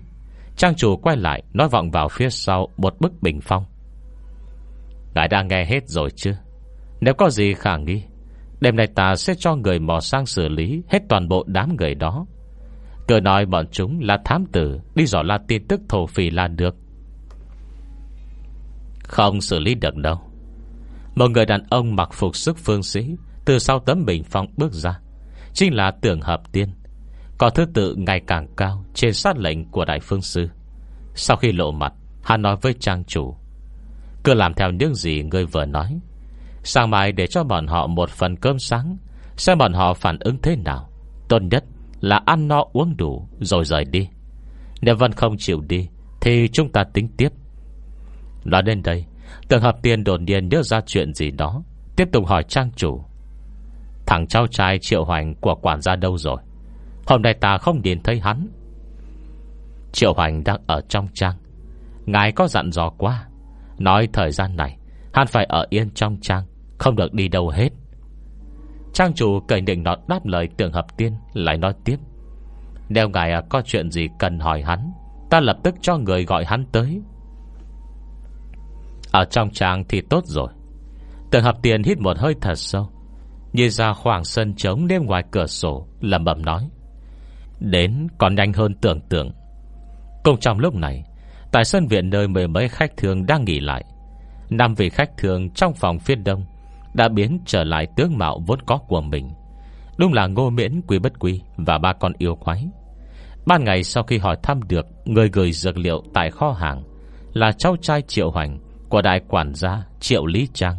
Trang chủ quay lại Nói vọng vào phía sau một bức bình phong. Ngài đã nghe hết rồi chứ? Nếu có gì khả nghi, Đêm nay ta sẽ cho người mò sang xử lý Hết toàn bộ đám người đó. Cứ nói bọn chúng là thám tử, Đi dò la tin tức thổ phỉ là được. Không xử lý được đâu. Một người đàn ông mặc phục sức phương sĩ, Từ sau tấm bình phong bước ra. Chính là tưởng hợp tiên. Có thứ tự ngày càng cao Trên sát lệnh của đại phương sư. Sau khi lộ mặt, Hắn nói với trang chủ, Cứ làm theo những gì người vừa nói. Sáng mai để cho bọn họ một phần cơm sáng, Xem bọn họ phản ứng thế nào. Tốt nhất là ăn no uống đủ Rồi rời đi. Nếu vẫn không chịu đi, Thì chúng ta tính tiếp. Nói đến đây Tưởng hợp tiên đột nhiên nhớ ra chuyện gì đó, Tiếp tục hỏi trang chủ. Thằng cháu trai triệu hoành của quản gia đâu rồi? Hôm nay ta không nhìn thấy hắn. Triệu hoành đang ở trong trang. Ngài có dặn dò quá. Nói thời gian này, Hắn phải ở yên trong trang, Không được đi đâu hết. Trang chủ cởi định nó đáp lời tưởng hợp tiên, Lại nói tiếp. Nếu ngài có chuyện gì cần hỏi hắn, Ta lập tức cho người gọi hắn tới. Ở trong tràng thì tốt rồi. Tưởng hợp tiền hít một hơi thật sâu. Nhìn ra khoảng sân trống đêm ngoài cửa sổ lầm bẩm nói, Đến còn nhanh hơn tưởng tượng. Cùng trong lúc này, Tại sân viện nơi mười mấy khách thường đang nghỉ lại, Năm vị khách thường trong phòng phía đông Đã biến trở lại tướng mạo vốn có của mình. Đúng là ngô miễn quý bất quý Và ba con yêu quái. Ban ngày sau khi hỏi thăm được Người gửi dược liệu tại kho hàng Là cháu trai Triệu Hoành của đại quản gia Triệu Lý Trang.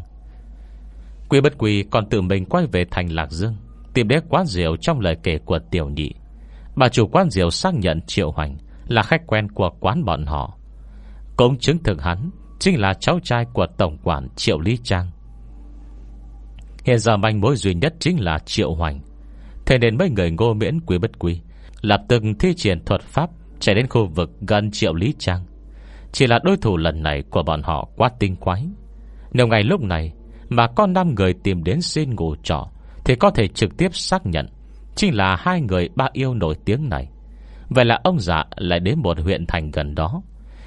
Quy bất quy còn tự mình quay về thành Lạc Dương, Tìm đến quán rượu trong lời kể của tiểu nhị. Bà chủ quán rượu xác nhận Triệu Hoành Là khách quen của quán bọn họ. Cũng chứng thực hắn Chính là cháu trai của tổng quản Triệu Lý Trang. Hiện giờ manh mối duy nhất chính là Triệu Hoành. Thế nên mấy người ngô miễn quý bất quý Lập tức thi triển thuật pháp Chạy đến khu vực gần Triệu Lý Trang. Chỉ là đối thủ lần này của bọn họ quá tinh quái. Nếu ngày lúc này Mà con 5 người tìm đến xin ngủ trọ, Thì có thể trực tiếp xác nhận Chính là hai người ba yêu nổi tiếng này. Vậy là ông giả lại đến một huyện thành gần đó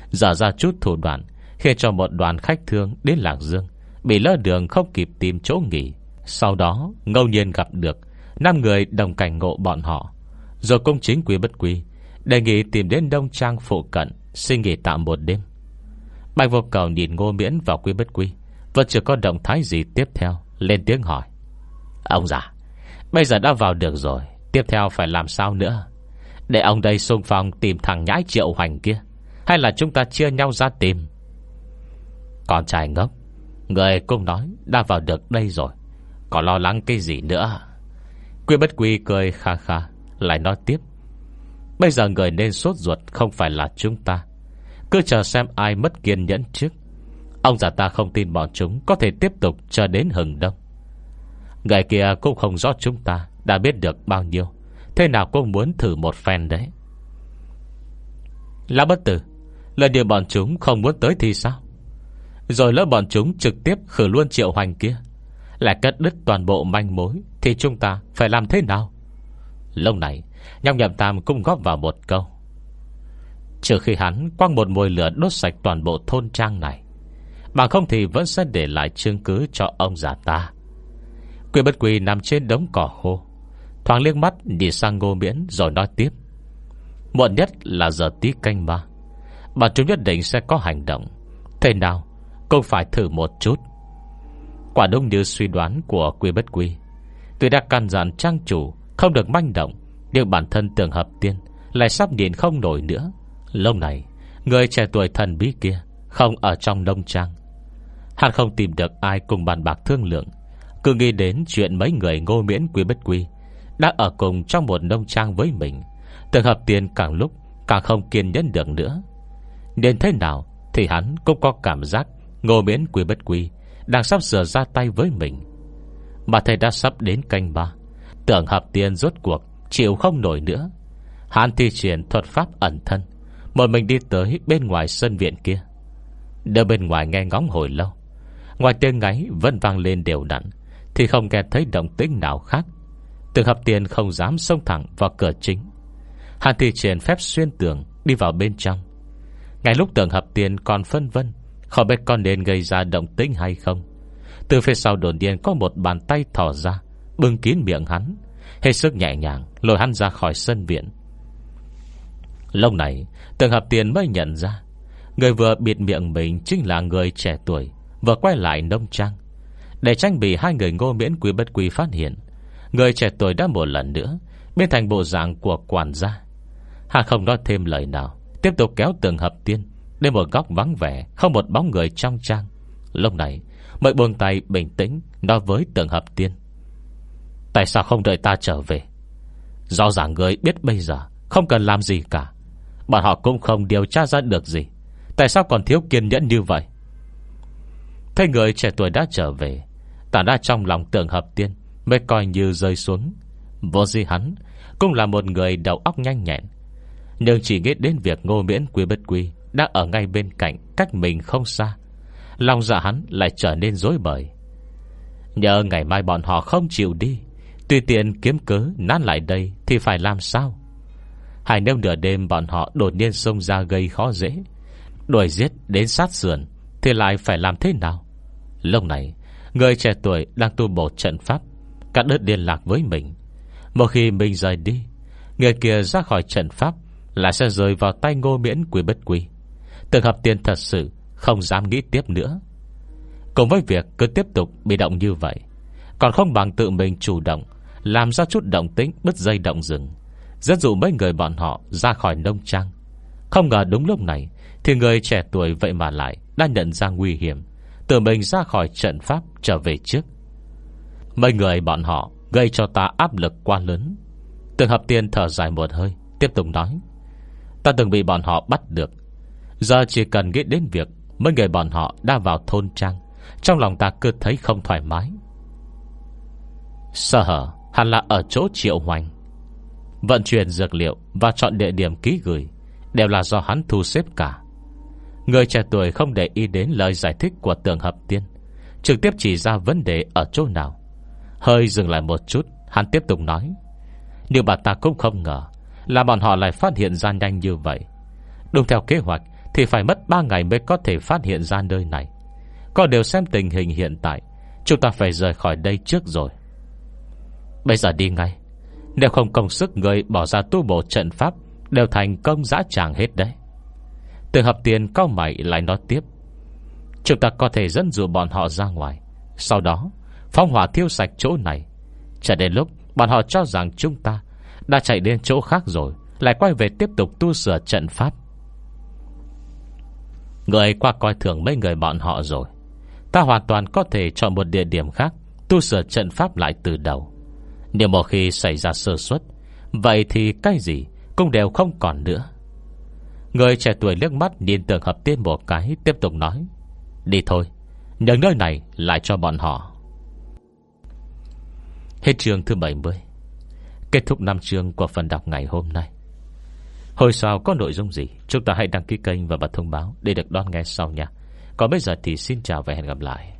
Giả ra chút thủ đoạn khi cho một đoàn khách thương đến Lạc Dương, Bị lỡ đường không kịp tìm chỗ nghỉ. Sau đó, ngẫu nhiên gặp được năm người đồng cảnh ngộ bọn họ. Rồi công chính quý bất quý Đề nghị tìm đến Đông Trang phụ cận Xin nghỉ tạm một đêm. Bạch vô cầu nhìn ngô miễn vào Quy bất Quy, Vẫn chưa có động thái gì tiếp theo, Lên tiếng hỏi. Ông già, Bây giờ đã vào được rồi, Tiếp theo phải làm sao nữa? Để ông đây xung phong tìm thằng nhãi triệu hoành kia, Hay là chúng ta chia nhau ra tìm? Con trai ngốc, Người cũng nói đã vào được đây rồi, Còn lo lắng cái gì nữa? Quy bất quy cười kha kha, Lại nói tiếp. Bây giờ người nên sốt ruột không phải là chúng ta cứ chờ xem ai mất kiên nhẫn trước. Ông già ta không tin bọn chúng Có thể tiếp tục chờ đến hừng đông. Người kia cũng không rõ chúng ta Đã biết được bao nhiêu. Thế nào cũng muốn thử một phen đấy. Là bất tử là điều bọn chúng không muốn tới thì sao? Rồi lỡ bọn chúng trực tiếp khử luôn triệu hoành kia, Lại cất đứt toàn bộ manh mối, Thì chúng ta phải làm thế nào? Lâu này Nhọc nhậm tam cũng góp vào một câu. Trừ khi hắn quăng một mùi lửa đốt sạch toàn bộ thôn trang này, Mà không thì vẫn sẽ để lại chứng cứ cho ông già ta. Quỷ bất quỷ nằm trên đống cỏ khô, Thoáng liếc mắt đi sang ngô miễn rồi nói tiếp. Muộn nhất là giờ tí canh ba Bà chúng nhất định sẽ có hành động. Thế nào, cũng phải thử một chút. Quả đúng như suy đoán của quy bất quy Tuy đã căn dặn trang chủ Không được manh động, Nhưng bản thân tường hợp tiên Lại sắp nhìn không nổi nữa. Lâu này, Người trẻ tuổi thần bí kia Không ở trong nông trang. Hắn không tìm được ai cùng bàn bạc thương lượng. Cứ nghĩ đến chuyện mấy người ngô miễn quý bất quy Đã ở cùng trong một nông trang với mình Từng hợp tiền càng lúc Càng không kiên nhẫn được nữa. Nên thế nào Thì hắn cũng có cảm giác Ngô miễn quý bất quy Đang sắp sửa ra tay với mình. Mà thầy đã sắp đến canh ba, Tưởng hợp tiền rốt cuộc Chịu không nổi nữa. Hắn thi triển thuật pháp ẩn thân một mình đi tới bên ngoài sân viện kia. Đỡ bên ngoài nghe ngóng hồi lâu. Ngoài tiếng ngáy vẫn vang lên đều đặn, Thì không nghe thấy động tĩnh nào khác. Tưởng hợp tiền không dám xông thẳng vào cửa chính. Hàn thị triển phép xuyên tường Đi vào bên trong. Ngay lúc tưởng hợp tiền còn phân vân, Không biết con nên gây ra động tĩnh hay không. Từ phía sau đồn điên có một bàn tay thỏ ra, Bưng kín miệng hắn. Hết sức nhẹ nhàng, Lôi hắn ra khỏi sân viện. Lâu này Tường hợp tiền mới nhận ra, Người vừa bịt miệng mình Chính là người trẻ tuổi, Vừa quay lại nông trang. Để tranh bị hai người ngô miễn quý bất quý phát hiện, Người trẻ tuổi đã một lần nữa Biến thành bộ dạng của quản gia. Hà không nói thêm lời nào, Tiếp tục kéo tường hợp tiên Đến một góc vắng vẻ, Không một bóng người trong trang. Lúc này, Mới buông tay bình tĩnh Nói với tường hợp tiên Tại sao không đợi ta trở về? Rõ ràng người biết bây giờ, Không cần làm gì cả. Bọn họ cũng không điều tra ra được gì. Tại sao còn thiếu kiên nhẫn như vậy? Thấy người trẻ tuổi đã trở về Tản đã trong lòng tưởng hợp tiên, Mới coi như rơi xuống. Vô Di hắn Cũng là một người đầu óc nhanh nhẹn, Nhưng chỉ nghĩ đến việc ngô miễn quý bất quý Đã ở ngay bên cạnh Cách mình không xa. Lòng dạ hắn lại trở nên dối bời. Nhờ ngày mai bọn họ không chịu đi Tùy tiện kiếm cớ nát lại đây Thì phải làm sao? Hai nếu nửa đêm bọn họ đột nhiên xông ra gây khó dễ, Đuổi giết đến sát sườn, Thì lại phải làm thế nào? Lúc này, Người trẻ tuổi đang tu bổ trận pháp, Cắt đứt liên lạc với mình. Một khi mình rời đi, Người kia ra khỏi trận pháp Lại sẽ rời vào tay ngô miễn quý bất quý Từng hợp tiền thật sự, Không dám nghĩ tiếp nữa. Cùng với việc cứ tiếp tục bị động như vậy, Còn không bằng tự mình chủ động, Làm ra chút động tính bứt dây động rừng. Dẫn dụ mấy người bọn họ ra khỏi nông trang. Không ngờ đúng lúc này, Thì người trẻ tuổi vậy mà lại Đã nhận ra nguy hiểm Tự mình ra khỏi trận pháp trở về trước. Mấy người bọn họ Gây cho ta áp lực quá lớn. Từng hợp tiên thở dài một hơi, Tiếp tục nói. Ta từng bị bọn họ bắt được. Giờ chỉ cần nghĩ đến việc Mấy người bọn họ đã vào thôn trang, Trong lòng ta cứ thấy không thoải mái. Sơ hở, Hẳn là ở chỗ triệu hoành. Vận chuyển dược liệu Và chọn địa điểm ký gửi, Đều là do hắn thu xếp cả. Người trẻ tuổi không để ý đến lời giải thích của tường hợp tiên, Trực tiếp chỉ ra vấn đề ở chỗ nào. Hơi dừng lại một chút, Hắn tiếp tục nói Nhưng bà ta cũng không ngờ Là bọn họ lại phát hiện ra nhanh như vậy, Đúng theo kế hoạch Thì phải mất 3 ngày mới có thể phát hiện ra nơi này. Có điều xem tình hình hiện tại, Chúng ta phải rời khỏi đây trước rồi. Bây giờ đi ngay. Nếu không công sức người bỏ ra tu bổ trận pháp, Đều thành công dã tràng hết đấy. Từ hợp tiền cao mày lại nói tiếp, Chúng ta có thể dẫn dụ bọn họ ra ngoài. Sau đó Phong hỏa thiêu sạch chỗ này. Chả đến lúc bọn họ cho rằng chúng ta Đã chạy đến chỗ khác rồi, Lại quay về tiếp tục tu sửa trận pháp. Người qua coi thường mấy người bọn họ rồi. Ta hoàn toàn có thể chọn một địa điểm khác Tu sửa trận pháp lại từ đầu. Nhưng một khi xảy ra sơ suất, Vậy thì cái gì Cũng đều không còn nữa. Người trẻ tuổi liếc mắt nhìn tưởng hợp tiên một cái, Tiếp tục nói, Đi thôi Nhường nơi này lại cho bọn họ. Hết chương thứ 70 Kết thúc năm chương của phần đọc ngày hôm nay. Hồi sau có nội dung gì, Chúng ta hãy đăng ký kênh và bật thông báo Để được đón nghe sau nha. Còn bây giờ thì xin chào và hẹn gặp lại.